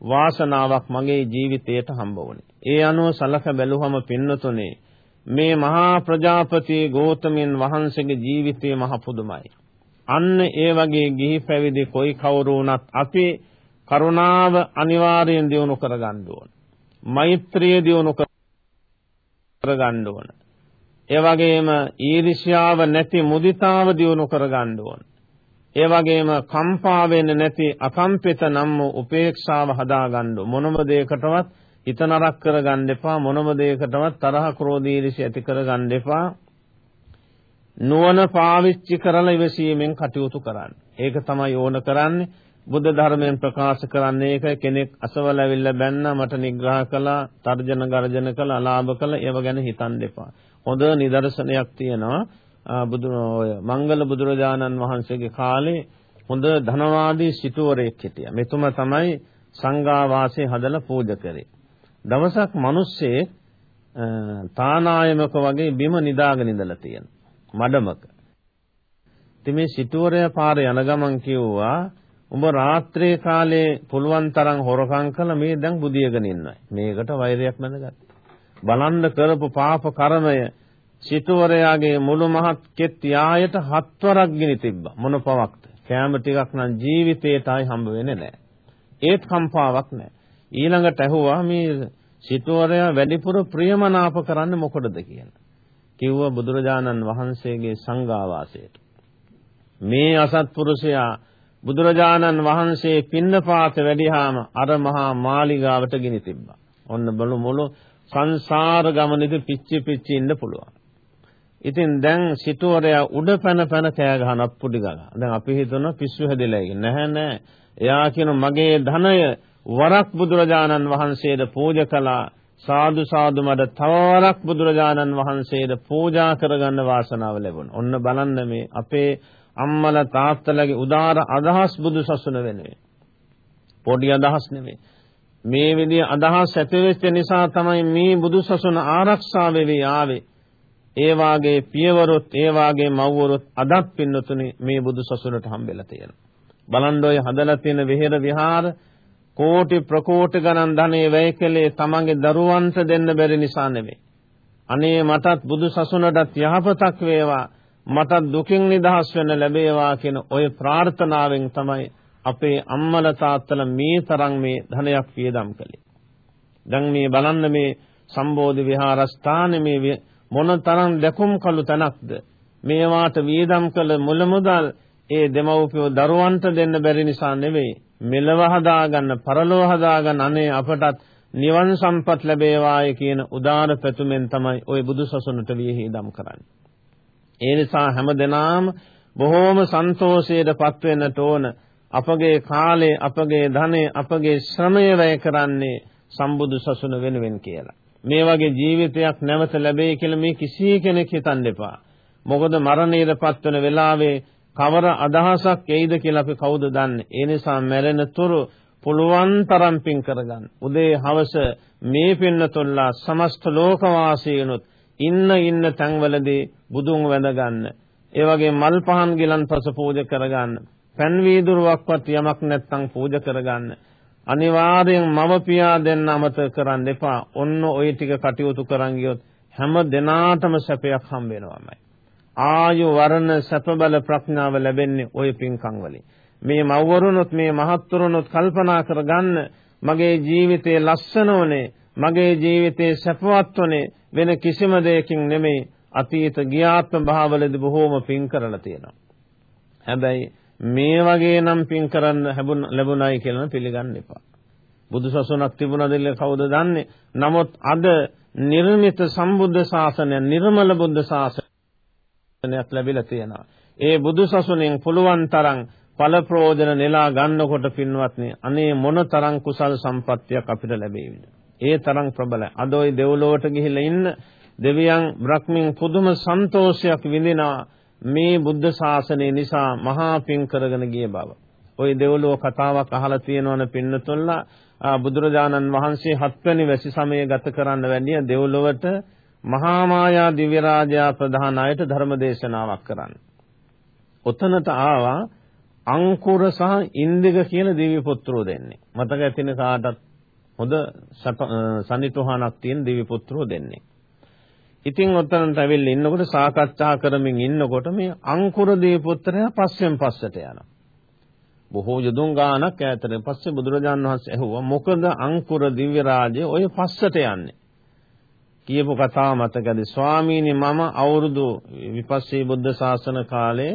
වාසනාවක් මගේ ජීවිතයට හම්බ වුණේ. ඒ අනුව සලක බැලුවම පින්නතුනේ මේ මහා ප්‍රජාපති ගෞතමයන් වහන්සේගේ ජීවිතය මහ පුදුමයි. අන්න ඒ වගේ ගිහි පැවිදි කොයි කවුරු වුණත් අපි කරුණාව අනිවාර්යෙන් දියුණු කරගන්න ඕන. මෛත්‍රිය දියුණු කරගන්න ඕන. ඒ වගේම ඊර්ෂ්‍යාව නැති මුදිතාව දියුණු කරගන්න ඕන. ඒ වගේම කම්පා වෙන්නේ නැති අකම්පිත නම් උපේක්ෂාව හදාගන්න මොනම දෙයකටවත් හිත නරක කරගන්න එපා මොනම දෙයකටවත් තරහ ක්‍රෝධ ඊර්ෂ්‍ය ඇති කරගන්න එපා නුවණ පාවිච්චි කරලා ඉවසීමෙන් කටයුතු කරන්න. ඒක තමයි ඕන කරන්නේ. බුද්ධ ධර්මයෙන් ප්‍රකාශ කරන්නේ ඒක කෙනෙක් අසවල ඇවිල්ලා බැන්නා මට නිග්‍රහ කළා, තර්ජන ගර්ජන කළා, අලාභ කළා ඒව ගැන හිතන්න එපා. හොඳ නිදර්ශනයක් තියෙනවා. බුදු ඔය මංගල බුදුරජාණන් වහන්සේගේ කාලේ හොඳ ධනවාදී සිටුවරයෙක් හිටියා. මෙතුම තමයි සංඝා වාසයේ හදලා පූජා කරේ. දවසක් මිනිස්සේ තානායමක වගේ බිම නිදාගෙන ඉඳලා තියෙන මඩමක. ඉතින් මේ සිටුවරයා පාරේ යන ගමන් කිව්වා උඹ රාත්‍රී කාලේ පුළුවන් තරම් හොරකම් කළා මේ දැන් බුදියගෙන ඉන්නයි. මේකට වෛරයක් නැඳගත්තා. බලන්න කරපු පාප කර්මය සිටුවරයාගේ මුළු මහත් කෙත් යායට හත්වරක් ගිනි තිබ්බා. මොන පවක්ද? කැම ටිකක් නම් ජීවිතේට ආයි හම්බ වෙන්නේ නැහැ. ඒත් කම්පාවක් නැහැ. ඊළඟට ඇහුවා මේ සිටුවරයා වැඩිපුර ප්‍රියමනාප කරන්නේ මොකටද කියලා. කිව්ව බුදුරජාණන් වහන්සේගේ සංඝාවාසයට. මේ අසත්පුරුෂයා බුදුරජාණන් වහන්සේ පින්නපාත වැඩිහාම අර මහා මාලිගාවට ගිනි තිබ්බා. ඔන්න බලු මුළු සංසාර ගමනේදී පිච්චි පිච්චි ඉන්න පුළුවන්. ඉතින් දැන් සිටුවරයා උඩ පැන පැන කෑ ගහන අප්පුඩි ගගා. දැන් අපි හිතනවා පිස්සු හැදිලා ඉන්නේ. නැහැ නෑ. එයා කියන මගේ ධනය වරක් බුදුරජාණන් වහන්සේට පූජා කළා සාදු සාදු මඩ තව වරක් බුදුරජාණන් වහන්සේට පූජා කරගන්න වාසනාව ලැබුණා. ඔන්න බලන්න මේ අපේ අම්මලා තාත්තලාගේ උදාර අදහස් බුදු සසුන වෙනුවෙන්. පොඩි අදහස් නෙමෙයි. මේ විදිහ අදහස් ඇතිවෙච්ච නිසා තමයි මේ බුදු සසුන ආරක්ෂා වෙවි ආවේ. ඒ වාගේ පියවරුත් ඒ වාගේ මව්වරුත් අදත් පින්නතුනේ මේ බුදු සසුනට හම්බෙලා තියෙනවා. බලන්න ඔය හදලා තියෙන විහෙර විහාර කෝටි ප්‍රකෝටි ගණන් ධනෙ වැය කළේ තමන්ගේ දරුවන්ට දෙන්න බැරි නිසා නෙවෙයි. අනේ මටත් බුදු සසුනටත් යහපතක් වේවා මටත් දුකින් නිදහස් වෙන්න ලැබේවා කියන ওই ප්‍රාර්ථනාවෙන් තමයි අපේ අම්මලා තාත්තලා මේ තරම් මේ ධනයක් වියදම් කළේ. දැන් මේ බලන්න මේ සම්බෝධි විහාරස්ථානේ මේ මොන තරම් දැකුම් කළු තැනක්ද මේවාට වියදම් කළ මුල මුදල් ඒ දෙමව්පියෝ දරුවන්ට දෙන්න බැරි නිසා නෙවෙයි මෙලව හදාගන්න පරලොව හදාගන්න අනේ අපටත් නිවන් සම්පත් ලැබේවායි කියන උදාන පැතුමෙන් තමයි ওই බුදුසසුනට විහිදම් කරන්නේ. ඒ නිසා හැමදෙනාම බොහෝම සන්තෝෂයටපත් වෙන්නට ඕන. අපගේ කාලය, අපගේ ධනය, අපගේ ශ්‍රමය වැය කරන්නේ සම්බුදු සසුන වෙනුවෙන් කියලා. මේ වගේ ජීවිතයක් නැවත ලැබෙයි කියලා මේ කිසි කෙනෙක් හිතන්න එපා. මොකද මරණයටපත් වෙන වෙලාවේ කවර අදහසක් එයිද කියලා අපි කවුද දන්නේ. ඒ නිසා මැරෙන තුරු පුළුවන් තරම් පින් කරගන්න. උදේ හවස මේ පින්නතොල්ලා සමස්ත ලෝකවාසීනුත් ඉන්න ඉන්න තැන්වලදී බුදුන් වැඳ ගන්න. ඒ වගේ මල් පහන් ගිලන්පස පූජා කරගන්න. පන් වීදුරුවක්වත් යමක් නැත්නම් පූජා කරගන්න. අනිවාර්යෙන් මව පියා දෙන්න අමතක කරන්න එපා. ඔන්න ওই ටික කටයුතු කරන් ගියොත් හැම දිනාටම සැපයක් හම්බ වෙනවාමයි. ආයු වර්ණ සැප බල ප්‍රඥාව ලැබෙන්නේ ওই පින්කම් වලින්. මේ මව්වරුනොත් මේ මහත්වරුනොත් කල්පනා කරගන්න මගේ ජීවිතේ ලස්සනෝනේ මගේ ජීවිතේ සැපවත් වනේ වෙන කිසිම දෙයකින් නෙමෙයි අතීත ගියාත්ම භාවවලදී බොහෝම පින් කරලා තියෙනවා. හැබැයි මේ වගේ නම් පින් කරන්න ලැබුණයි කියලා පිළිගන්න එපා. බුදුසසුනක් තිබුණද කවුද දන්නේ? නමුත් අද නිර්මිත සම්බුද්ධ ශාසනය, නිර්මල බුද්ධ ශාසනයක් ලැබිලා තියෙනවා. ඒ බුදුසසුනෙන් පුළුවන් තරම් ඵල ප්‍රෝජන නෙලා ගන්නකොට පින්වත්නි අනේ මොන තරම් කුසල් සම්පත්තියක් අපිට ලැබෙයිද? ඒ තරම් ප්‍රබලයි. අද ওই දෙව්ලොවට ගිහිල්ලා ඉන්න දෙවියන් බ්‍රහ්මින් පුදුම සන්තෝෂයක් විඳිනවා. මේ බුද්ධ ශාසනය නිසා මහා පින් කරගෙන ගිය බව. ওই දෙව්ලොව කතාවක් අහලා තියෙනවනේ පින්නතුල්ලා බුදුරජාණන් වහන්සේ හත්වැනි වැසි සමය ගත කරන්න වැඩිය දෙව්ලොවට මහා මායා දිව්‍ය රාජයා ප්‍රධාන අයට ධර්ම දේශනාවක් කරන්න. ඔතනට ආවා අංකුර සහ ඉන්දික කියන දිව්‍ය පුත්‍රෝ දෙන්නේ. මතක ඇතිනේ කාටත් හොඳ සනිටුහනක් තියෙන දිව්‍ය පුත්‍රෝ දෙන්නේ. ඉතින් ඔතනට ඇවිල්ලා ඉන්නකොට සාකච්ඡා කරමින් ඉන්නකොට මේ අංකුර දේ පුත්‍රයා පස්සෙන් පස්සට යනවා. බොහෝ යදුන් ගානක් ඈතට පස්සේ බුදුරජාණන් වහන්සේ ඇහුවා මොකද අංකුර දිව්‍ය රාජය ඔය පස්සට යන්නේ? කියපු කතාව මතකද ස්වාමීනි මම අවුරුදු විපස්සී බුද්ධ ශාසන කාලේ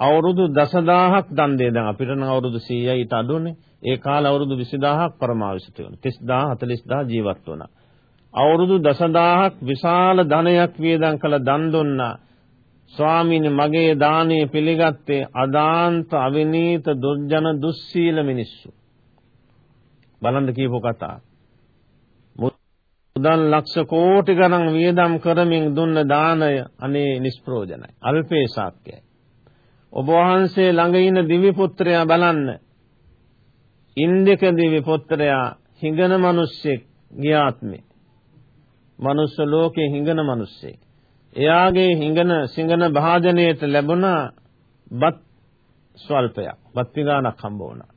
අවුරුදු දසදහක් දන් දෙය දැන් අපිට නම් අවුරුදු 100යි ඊට අඩුනේ ඒ කාලේ අවුරුදු 20000ක් පරමාවිෂිත වෙනවා 30000 40000 ජීවත් වුණා අවුරුදු දසදහක් විශාල ධනයක් වියදම් කළ දන් දුන්නා. ස්වාමීනි මගේ දාණය පිළිගත්තේ අදාන්ත අවිනීත දුර්ජන දුස්සීල මිනිස්සු. බලන්න කියපු කතා. මුදල් ලක්ෂ කෝටි ගණන් වියදම් කරමින් දුන්න දාණය අනේ නිෂ්ප්‍රයෝජනයි. අල්පේසාක්‍යයි. ඔබ වහන්සේ ළඟ ඉන්න දිවි පුත්‍රයා බලන්න. ඉන්දික දිවි පුත්‍රයා හිඟන මිනිස්සෙක් ගියාත්මේ මනුස්ස ලෝකේ හිඟන මිනිස්සෙක්. එයාගේ හිඟන සිඟන භාජනයට ලැබුණ බත් ස්වල්පයක්. බත් පිඟානක් හම්බ වුණා.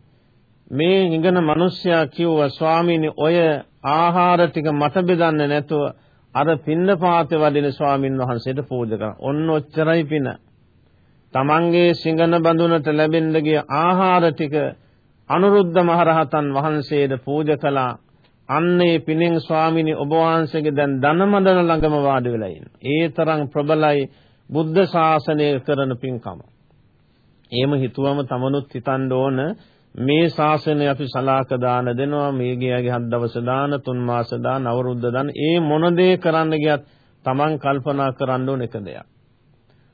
මේ හිඟන මිනිස්සයා කිව්වා ස්වාමීනි ඔය ආහාර ටික මට බෙදන්නේ නැතුව අර පින්නපාතේ වදින ස්වාමින් වහන්සේට පූජා කරා. ඔන්න ඔච්චරයි පින. තමන්ගේ සිඟන බඳුනට ලැබෙන්න ගිය ආහාර ටික අනුරුද්ධ මහරහතන් වහන්සේට පූජා කළා. අන්නේ පිනෙන් ස්වාමිනී ඔබ වහන්සේගේ දැන් ධනමදන ළඟම වාඩි වෙලා ඉන්න. ඒ තරම් ප්‍රබලයි බුද්ධ ශාසනය කරන පින්කම. එහෙම හිතුවම තමනුත් හිතන්න ඕන මේ ශාසනය අපි සලාක දාන දෙනවා මේ ගියාගේ හත් දවස් දාන තුන් මාස දාන අවුරුද්ද දාන ඒ මොන දේ කරන්න ගියත් Taman කල්පනා කරන්න ඕන එක දෙයක්.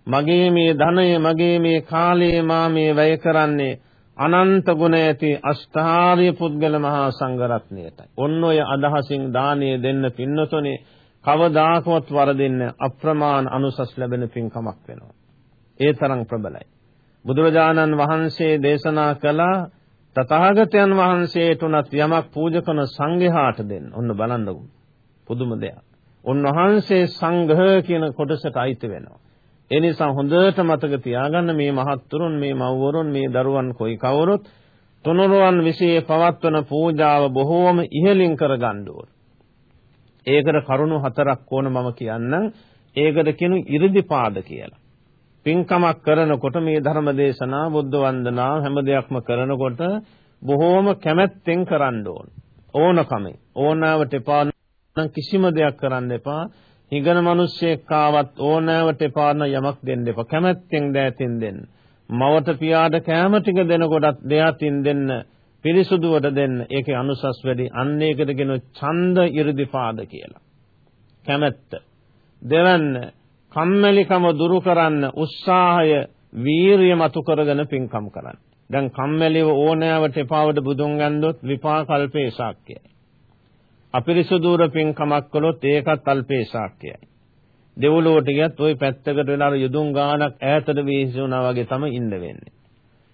මගේ මේ ධනය මගේ මේ කාලය මා මේ වැය කරන්නේ අනන්ත ගුණ ඇති අෂ්ටාර්ය පුද්ගල මහා සංඝරත්නයටයි. ඔන්න ඔය අදහසින් දානීය දෙන්න පින්නතොනේ කවදාකවත් වරදින්න අප්‍රමාණ අනුසස් ලැබෙන පින්කමක් වෙනවා. ඒ තරම් ප්‍රබලයි. බුදුරජාණන් වහන්සේ දේශනා කළ තථාගතයන් වහන්සේට උනත් යමක් පූජා කරන සංඝයාට දෙන්න. ඔන්න බලන්නකෝ. පුදුම දෙයක්. උන්වහන්සේ සංඝ කියන කොටසට අයිති වෙනවා. ඒ නිසා හොඳට මතක තියාගන්න මේ මහත්තුරුන් මේ මව්වරුන් මේ දරුවන් කොයි කවුරුත් තුනුරුවන් විශේෂ පවත්වන පූජාව බොහෝම ඉහළින් කරගන්න ඕන. ඒකට කරුණු හතරක් ඕන මම කියන්නම්. ඒකට කියනු 이르දිපාද කියලා. පින්කමක් කරනකොට මේ ධර්ම දේශනා බුද්ධ වන්දනා හැම දෙයක්ම කරනකොට බොහෝම කැමැත්තෙන් කරන්න ඕන. ඕනකමෙන්. ඕනාවට එපා නම් කිසිම දෙයක් කරන්න එපා. හිගන මිනිස්සෙක් ආවත් ඕනෑවට එපා නම් යමක් දෙන්න එපා. කැමැත්තෙන් දෑතින් දෙන්න. මවට පියාට කැම ටික දෙනකොටත් දෙයතින් දෙන්න. පිරිසුදුවට දෙන්න. ඒකේ අනුසස් වැඩි. අන්න ඒකට කියන ඡන්ද 이르දිපාද කියලා. කැමැත්ත. දෙවන්න කම්මැලිකම දුරු කරන්න උත්සාහය වීරිය මතු කරගෙන පින්කම් කරන්න. දැන් කම්මැලිව ඕනෑවට එපාවට බුදුන් ගන්දොත් විපාක අල්පේ ශාක්‍යයි. අපිරිසුදුර පින්කමක් කළොත් ඒකත් අල්පේ ශාක්‍යයි. දෙව්ලොවට ගියත් ওই පැත්තකට වෙලා යදුන් ගානක් ඈතට වීසුණා වගේ තමයි ඉන්න වෙන්නේ.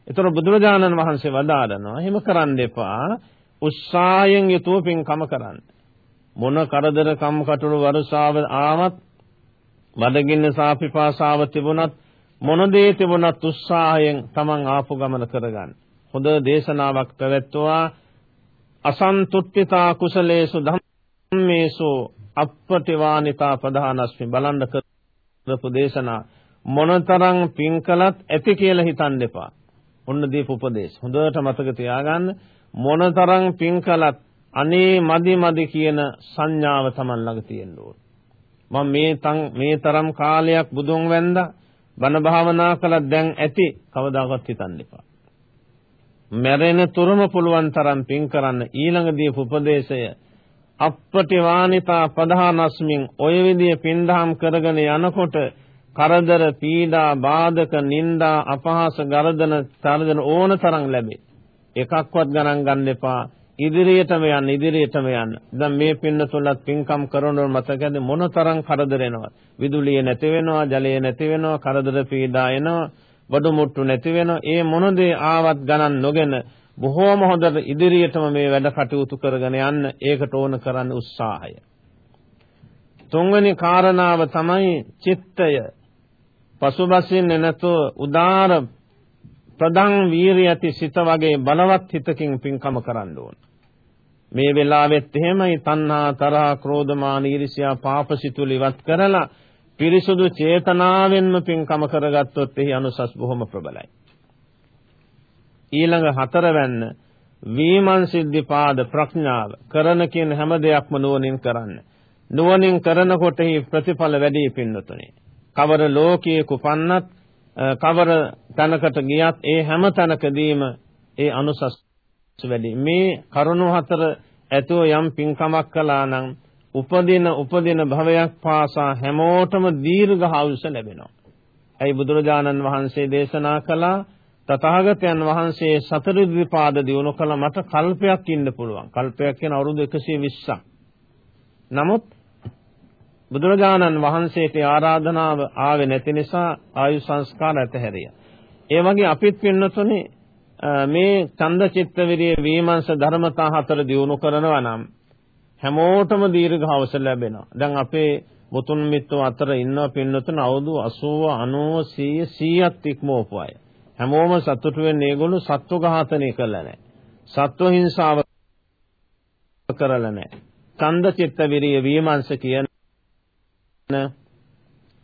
ඒතර බුදුරජාණන් වහන්සේ වදාරනවා එහෙම කරන්න එපා. උත්සාහයෙන් යුතුව පින්කම කරන්න. මොන කරදර කම් කටුළු වරුසාව ආවත් බඩගින්න සාපිපාසාව තිබුණත් මොන දේ තිබුණත් උත්සාහයෙන් Taman ආපු ගමන කරගන්න. හොඳ දේශනාවක් පැවැත්වුවා අසන්තුට්ඨිතා කුසලේසු ධම්මේසු අප්පටිවානිතා ප්‍රධානස්මි බලන්න කරපු දේශනා මොනතරම් පින් කළත් ඇති කියලා හිතන්න එපා. ඔන්න දීප උපදේශ. හොඳට මතක තියාගන්න මොනතරම් පින් කළත් අනේ මදි මදි කියන සංඥාව Taman ළඟ තියෙන්න ඕන. මම මේ තන් මේ තරම් කාලයක් බුදුන් වැන්දා බණ භාවනා කළා දැන් ඇති කවදාකවත් හිතන්න එපා. මැරෙන තුරම පුළුවන් තරම් පින් කරන්න ඊළඟදී උපදේශය අප්පටිවානිතා ප්‍රධානස්මින් ඔය විදිය පින්දහම් කරගෙන යනකොට කරදර පීඩා බාධක නිന്ദා අපහාස ගරදන තරදන ඕන තරම් ලැබේ එකක්වත් ගණන් ගන්න එපා ඉදිරියටම යන්න ඉදිරියටම යන්න. දැන් මේ පින්නතුලත් පින්කම් කරනකොට මතකද මොනතරම් කරදර එනවද? විදුලිය නැති වෙනවා, ජලය නැති වෙනවා, කරදර පීඩා එනවා, බඩු මුට්ටු නැති වෙනවා. ඒ මොන දේ ආවත් ගණන් නොගෙන බොහෝම හොඳට ඉදිරියටම මේ වැඩ කටයුතු කරගෙන යන්න ඒකට ඕන කරන්න උත්සාහය. තුන්වෙනි කාරණාව තමයි චිත්තය. පසුබසින්නේ නැතුව උදාර ප්‍රධාන වීරිය ඇති සිත වගේ බලවත් හිතකින් පින්කම කරන්න ඕන. මේ වෙලාවෙත් එහෙමයි තණ්හා තරහ ක්‍රෝධ මාන ඊර්ෂ්‍යා පාපසිතුල ඉවත් කරලා පිරිසුදු චේතනාවෙන්ම පින්කම කරගත්තොත් එහි අනුසස් බොහොම ප්‍රබලයි. ඊළඟ හතරවැන්න වීමන්සිද්ධිපාද ප්‍රඥාව කරන කියන හැම දෙයක්ම නුවණින් කරන්න. නුවණින් කරනකොට ප්‍රතිඵල වැඩි පින්නතුනේ. කවර ලෝකයේ කුපන්නත් කවර තැනකට ගියත් ඒ හැම තැනකදීම ඒ අනුසස් වැඩි. මේ කරුණු හතර ඇතුව යම් පින්කමක් කළා නම් උපදින උපදින භවයක් පාසා හැමෝටම දීර්ඝ ආයුෂ ලැබෙනවා. ඇයි බුදුරජාණන් වහන්සේ දේශනා කළා තථාගතයන් වහන්සේ සතර විපාද දිනු කළ මට කල්පයක් ඉන්න පුළුවන්. කල්පයක් කියන අවුරුදු 120ක්. නමුත් බුදුරජාණන් වහන්සේට ආරාධනාව ආවේ නැති නිසා ආයු සංස්කාර ඇතහැරියා. ඒ වගේ අපිත් පින්නතුනේ මේ ඡන්ද චිත්ත විරිය වීමංශ ධර්මතා හතර දියුණු කරනවා නම් හැමෝටම දීර්ඝ අවසර ලැබෙනවා. දැන් අපේ මුතුන් මිත්තෝ අතර ඉන්නවා පින්නතුන අවුරුදු 80 90 100 100ක් ඉක්මවපු අය. හැමෝම සතුටු වෙන්නේ ඒගොල්ලෝ සත්ව ඝාතනය කළා නැහැ. සත්ව හිංසාව කරලා නැහැ. ඡන්ද චිත්ත විරිය වීමංශ කියන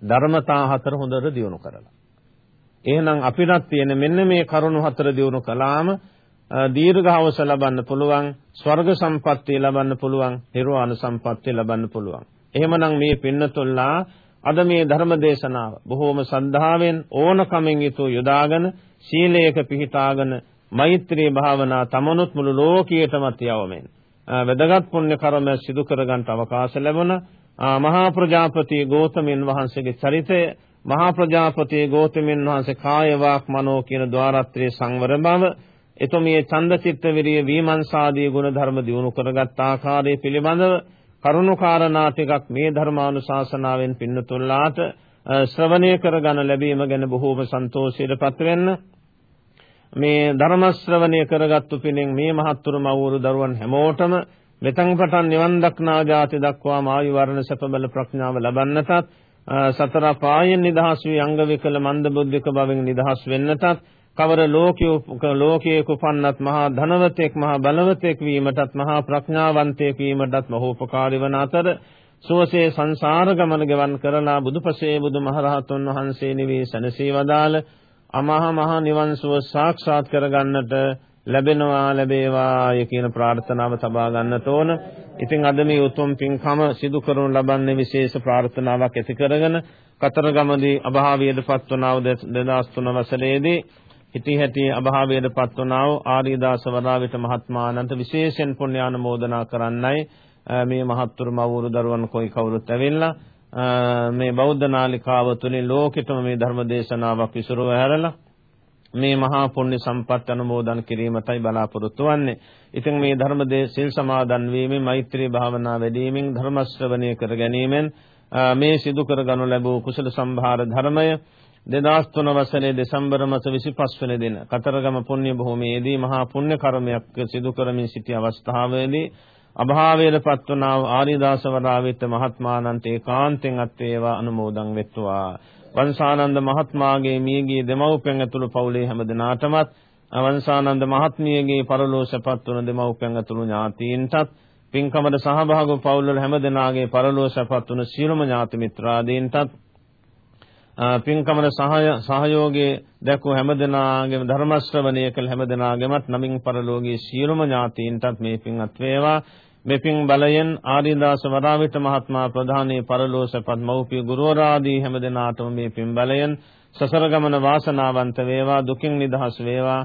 ධර්මතා හතර හොඳට දියුණු කරලා. එහෙනම් අපිටත් තියෙන මෙන්න මේ කරුණු හතර දියුණු කළාම දීර්ඝවස ලබන්න පුළුවන් ස්වර්ග සම්පත්තිය ලබන්න පුළුවන් නිර්වාණ සම්පත්තිය ලබන්න පුළුවන්. එහෙමනම් මේ පින්නතුල්ලා අද මේ ධර්ම දේශනාව බොහෝම සද්ධාවෙන් ඕනකමින් යුතුව යොදාගෙන සීලයක පිහිටාගෙන මෛත්‍රී භාවනා තමනුත් මුළු ලෝකයටමත් යවමින් වැදගත් පුණ්‍ය කර්ම සිදු කරගන්න අවකාශ ලැබුණා. මහා ප්‍රජාපති ගෞතමයන් වහන්සේගේ චරිතය මහා ප්‍රජාපති ගෞතමයන් වහන්සේ කාය වාක් මනෝ කියන ద్వාරත්‍රයේ සංවර බව එතුමිය ඡන්දචිත්ත විරිය විමංශාදී ගුණ ධර්ම දිනු කරගත් ආකාරය පිළිබඳව කරුණාකාරණා ටිකක් මේ ධර්මානුශාසනාවෙන් පින්නතුල්ලාට ශ්‍රවණය කරගන්න ලැබීම ගැන බොහෝම සන්තෝෂයටපත් වෙන්න මේ ධර්ම ශ්‍රවණය කරගත්තු පිණින් මේ මහත්තුරු මව්වරු දරුවන් හැමෝටම මෙතන් පටන් නිවන් දක්නා ජාති දක්වා ආයු වර්ණ සැප බල ප්‍රඥාව ලබන්නටත් සතර පායෙන් නිදහස් වී අංග විකල මන්ද බුද්ධික බවෙන් නිදහස් වෙන්නටත් කවර ලෝකයේ ලෝකයේ කුපන්නත් මහා ධනවතෙක් මහා බලවතෙක් වීමටත් මහා ප්‍රඥාවන්තයෙක් වීමටත් මහෝපකාරී වන අතර සෝසේ සංසාර ගමන ගෙවන් කරලා බුදුපසේ බුදුමහරහතුන් වහන්සේ නිවී සනසී වදාළ අමහා මහ නිවන් සුව සාක්ෂාත් කරගන්නට ලැබෙනවා ලැබේවා කියන ප්‍රාර්ථනාව තබා ගන්නට ඕන. ඉතින් අද මේ උතුම් පින්කම සිදු කරනු ලබන්නේ විශේෂ ප්‍රාර්ථනාවක් ඇති කරගෙන කතරගමදී අභාවයටපත් වුණා 2003 වසරේදී හිටි හැටි අභාවයටපත් වුණා වූ ආර්යදාස වදාවිත මහත්මානන්ත විශේෂයෙන් පුණ්‍යානුමෝදනා කරන්නයි මේ මහත්තුරු මවුරු දරුවන් කොයි කවුරුත් ඇවිල්ලා මේ බෞද්ධ නාලිකාව තුලින් ලෝකෙටම මේ ධර්ම දේශනාවක් විසුරුව හැරලා මේ මහා පුණ්‍ය සම්පත් අනුමෝදන් කිරීමටයි බලාපොරොත්තු වෙන්නේ. ඉතින් මේ ධර්ම දේ සිල් සමාදන් වීමෙන් මෛත්‍රී භාවනා වැඩිවීමෙන් ධර්ම ශ්‍රවණය කර ගැනීමෙන් මේ සිදු කරගනු ලැබූ කුසල සම්භාර ධර්මය 2003 වසරේ දෙසැම්බර් මාස 25 වෙනි දින කතරගම පුණ්‍ය භූමියේදී මහා පුණ්‍ය කර්මයක් සිදු කරමින් සිටි අවස්ථාවේදී අභාවයටපත් වුණා ආරිදාස වරාවිත මහත්මානන්ත ඒකාන්තෙන් අත් වේවා අනුමෝදන් වෙත්වා. වංශානන්ද මහත්මයාගේ මියගිය දෙමව්පියන් ඇතුළු පවුලේ හැම දෙනාටමත් වංශානන්ද මහත්මියගේ පරලෝසපත් වුණ දෙමව්පියන් ඇතුළු ඥාතීන්ටත් පින්කමද සහභාගී පවුල්වල හැම දෙනාගේ පරලෝසපත් වුණ සියලුම ඥාති මිත්‍රාදීන්ටත් පින්කමන සහයෝගයේ දැක්වූ හැම දෙනාගේම ධර්ම ශ්‍රවණය කළ හැම දෙනාගේමත් නමින් පරලෝකයේ සියලුම ඥාතීන්ටත් මේ පින්වත් වේවා මේ පින් බලයෙන් ආරිදාස වරාවිත මහත්මයා ප්‍රධානී පරලෝසපත් මෞපිය ගුරුවරාදී හැම දෙනාටම මේ පින් බලයෙන් සසර ගමන වාසනාවන්ත වේවා දුකින් නිදහස් වේවා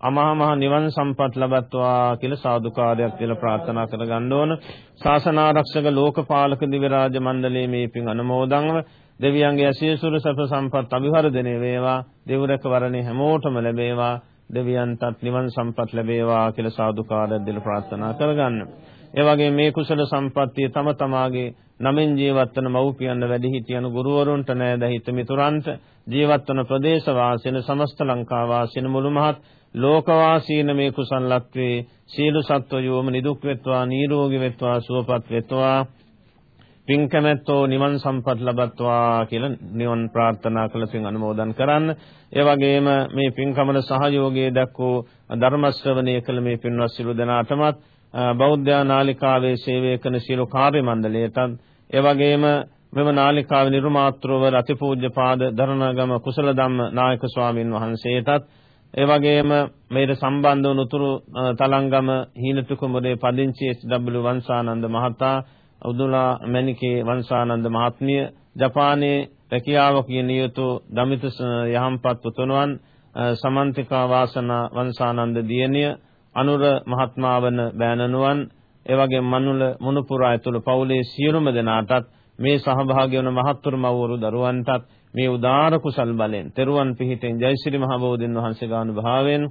අමහා මහ නිවන් සම්පත් ලබත්වා කියලා සාදුකාරයක් කියලා ප්‍රාර්ථනා කරගන්න ඕන. ශාසන ආරක්ෂක ලෝකපාලක දිව්‍ය රාජ මණ්ඩලයේ මේ පින් අනුමෝදන්ව දෙවියන්ගේ අසියසුර සැප සම්පත් අභිවර්ධනය වේවා. දෙවරක වරණේ හැමෝටම ලැබේවා. දෙවියන්ටත් නිවන් සම්පත් ලැබේවා කියලා සාදුකාරයක් දෙල ප්‍රාර්ථනා කරගන්න. ඒ වගේ මේ කුසල සම්පත්තිය තම තමාගේ නමින් ජීවත් වන මව්පියන් වැඩිහිටියන් ගුරුවරුන්ට නෑද හිත මිතුරන්ට ජීවත් වන ප්‍රදේශ වාසීන සමස්ත ලංකා වාසීන මුළු මහත් ලෝකවාසීන මේ කුසල්ලත්වේ සීල සත්වයෝම නිදුක් වෙත්වා නිරෝගී වෙත්වා සුවපත් වෙත්වා පින් කැමැත්තෝ නිවන් සම්පත් ලබත්වා කියලා නිවන් ප්‍රාර්ථනා කළ පින් අනුමෝදන් කරන්න. ඒ වගේම මේ පින්කමන සහයෝගයේ දක්වෝ ධර්ම ශ්‍රවණය කළ මේ පින්වත් සිළු දෙනාටමත් බෞද්ධ නාලිකාවේ සේවය කරන සිළු කාර්ය මණ්ඩලයටත් ඒ වගේම මෙම නාලිකාවේ නිර්මාතෘව රතිපූජ්‍ය පාද දරණගම කුසල ධම්ම නායක ස්වාමින් වහන්සේටත් ඒ වගේම මේට සම්බන්ධ වුණු උතුරු තලංගම හීනතුකුඹේ පදිංචි එස්.ඩබ්ලිව් වංශානන්ද මහතා උදුලා මණිකේ වංශානන්ද මහත්මිය ජපානයේ රැකියාවක නියුතු දමිත යහම්පත් පුතුණුවන් සමන්තිකා වාසනා වංශානන්ද දියණිය අනුර මහත්මා වන බෑනනුවන් එවැගේ මනුල මුණුපුර ඇතුළු පවුලේ සියලුම දෙනාටත් මේ සහභාගී වන මහත්තුරු මව්වරු දරුවන්ටත් මේ උදාර කුසල් බලෙන් තෙරුවන් පිහිටෙන් ජයශ්‍රී මහ බෝධින් වහන්සේගේ අනුභවයෙන්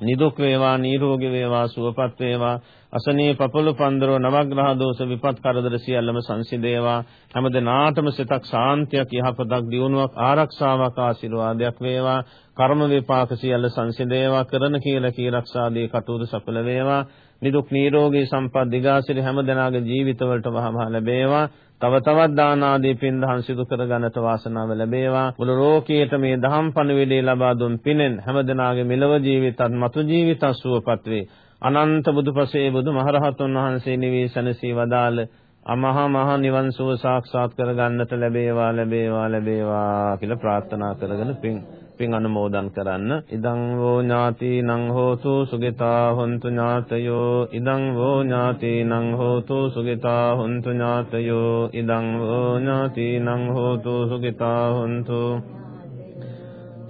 නිදුක් වේවා නිරෝගී වේවා සුවපත් වේවා. අසනී පපළු පන්දරෝ නවග්‍රහ දෝෂ විපත් කරදර සියල්ලම සංසිඳේවා. හැමදෙනාටම සිතක් සාන්තියක් යහපතක් දියුණුවක් ආරක්ෂාවක් ආශිර්වාදයක් වේවා. කර්ම විපාක සියල්ල සංසිඳේවා. කරන කියලා කී ආරක්ෂාදී කටයුතු සඵල වේවා. නිදුක් නිරෝගී සම්පත් දිගාසිරි හැමදෙනාගේ ජීවිතවලට වහම ලැබේවා. තව තවත් දාන ආදී පින් දහම් සිදු කර ගන්නට වාසනාව ලැබේවා. මුළු ලෝකයට මේ දහම් පණවිඩේ ලබා දුන් පිනෙන් හැමදෙනාගේ මෙලව ජීවිතත් මතු ජීවිතත් සුවපත් වේ අනන්ත බුදුපසේ බුදු මහරහතුන් වහන්සේ නිවී සනසී වදාළ අමහා මහ නිවන් සුව සාක්ෂාත් කර ගන්නට ලැබේවා ලැබේවා ලැබේවා කියලා ප්‍රාර්ථනා කරගෙන පින් පින් අනුමෝදන් කරන්න. ඉදං වෝ ඥාතිනං හෝතු සුගතා හොන්තු ඥාතයෝ. ඉදං වෝ ඥාතිනං හෝතු සුගතා හොන්තු ඥාතයෝ. ඉදං වෝ ඥාතිනං හෝතු සුගතා හොන්තු.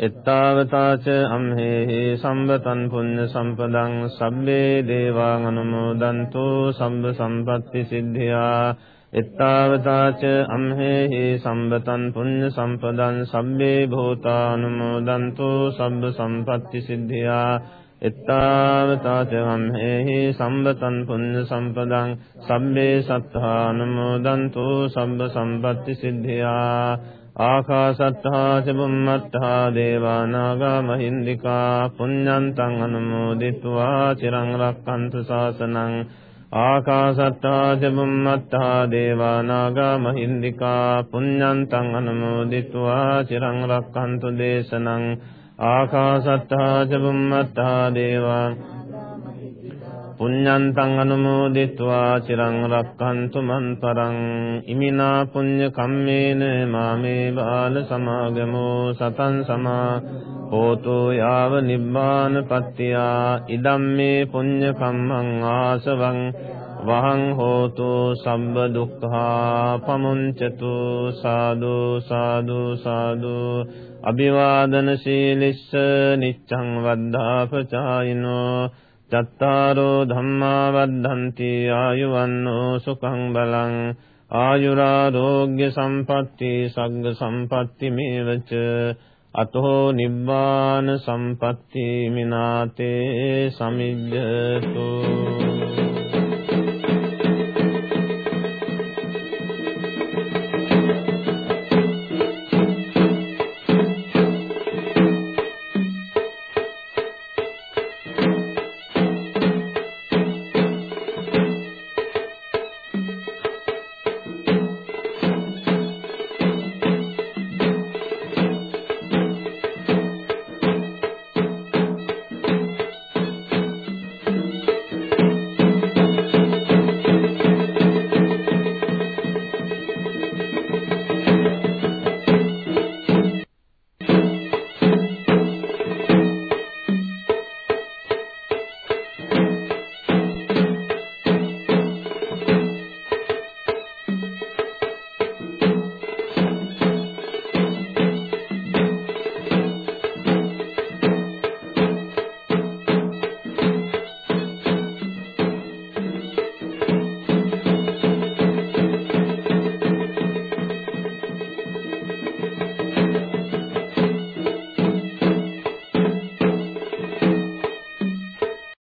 එත්තාවතාච අම්හෙහි සම්බතන් පුඤ්ඤ සම්පදං සබ්බේ දේවාං අනුමෝදන්තු සම්බ සම්පත්ති සිද්ධියා. එත්තාවතාච අම්හෙහි සම්බතන් පුඤ්ඤ සම්පදන් සම්මේ භූතානුමෝදන්තු සම්බ සම්පත්‍ති සිද්ධියා. එත්තාවතාච අම්හෙහි සම්බතන් පුඤ්ඤ සම්පදන් සම්මේ සත්තානුමෝදන්තු සම්බ සම්පත්‍ති සිද්ධියා. ආකාසත්තා ච බුම්මත්තා දේවානාගා මහින්దికා. පුඤ්ඤන්තං අනුමෝදිත्वा. චිරං රක්ඛන්තු ශාසනං ආකාසත්තා චබුම්මත්තා දේවා නාග මහින්దికා පුඤ්ඤන්තං අනුමෝදිत्वा චිරං රක්칸තු දේශනං ආකාසත්තා චබුම්මත්තා දේවා පුඤ්ඤන්තං අනුමෝදිत्वा චිරං රක්ඛන්තු මන් පරං ඉමිනා පුඤ්ඤ කම්මේන මාමේ බාල සමාගමෝ සතං සමා හෝතු යාව නිබ්බාන පත්‍තියා ඉදම්මේ පුඤ්ඤ කම්මං ආසවං වහං හෝතු සම්බ දුක්ඛා පමුංචතු සාදු සාදු සාදු අභිවාදන සීලිස්ස නිච්ඡං වද්ධාපචායිනෝ චත්තාරෝ ධම්මා වද්ධන්ති ආයුවන්නෝ සුඛං බලං ආයුරාෝග්‍ය සම්පatti සග්ග සම්පatti මේවච අතෝ නිබ්බාන සම්පatti මිනාතේ සමිජ්ජතු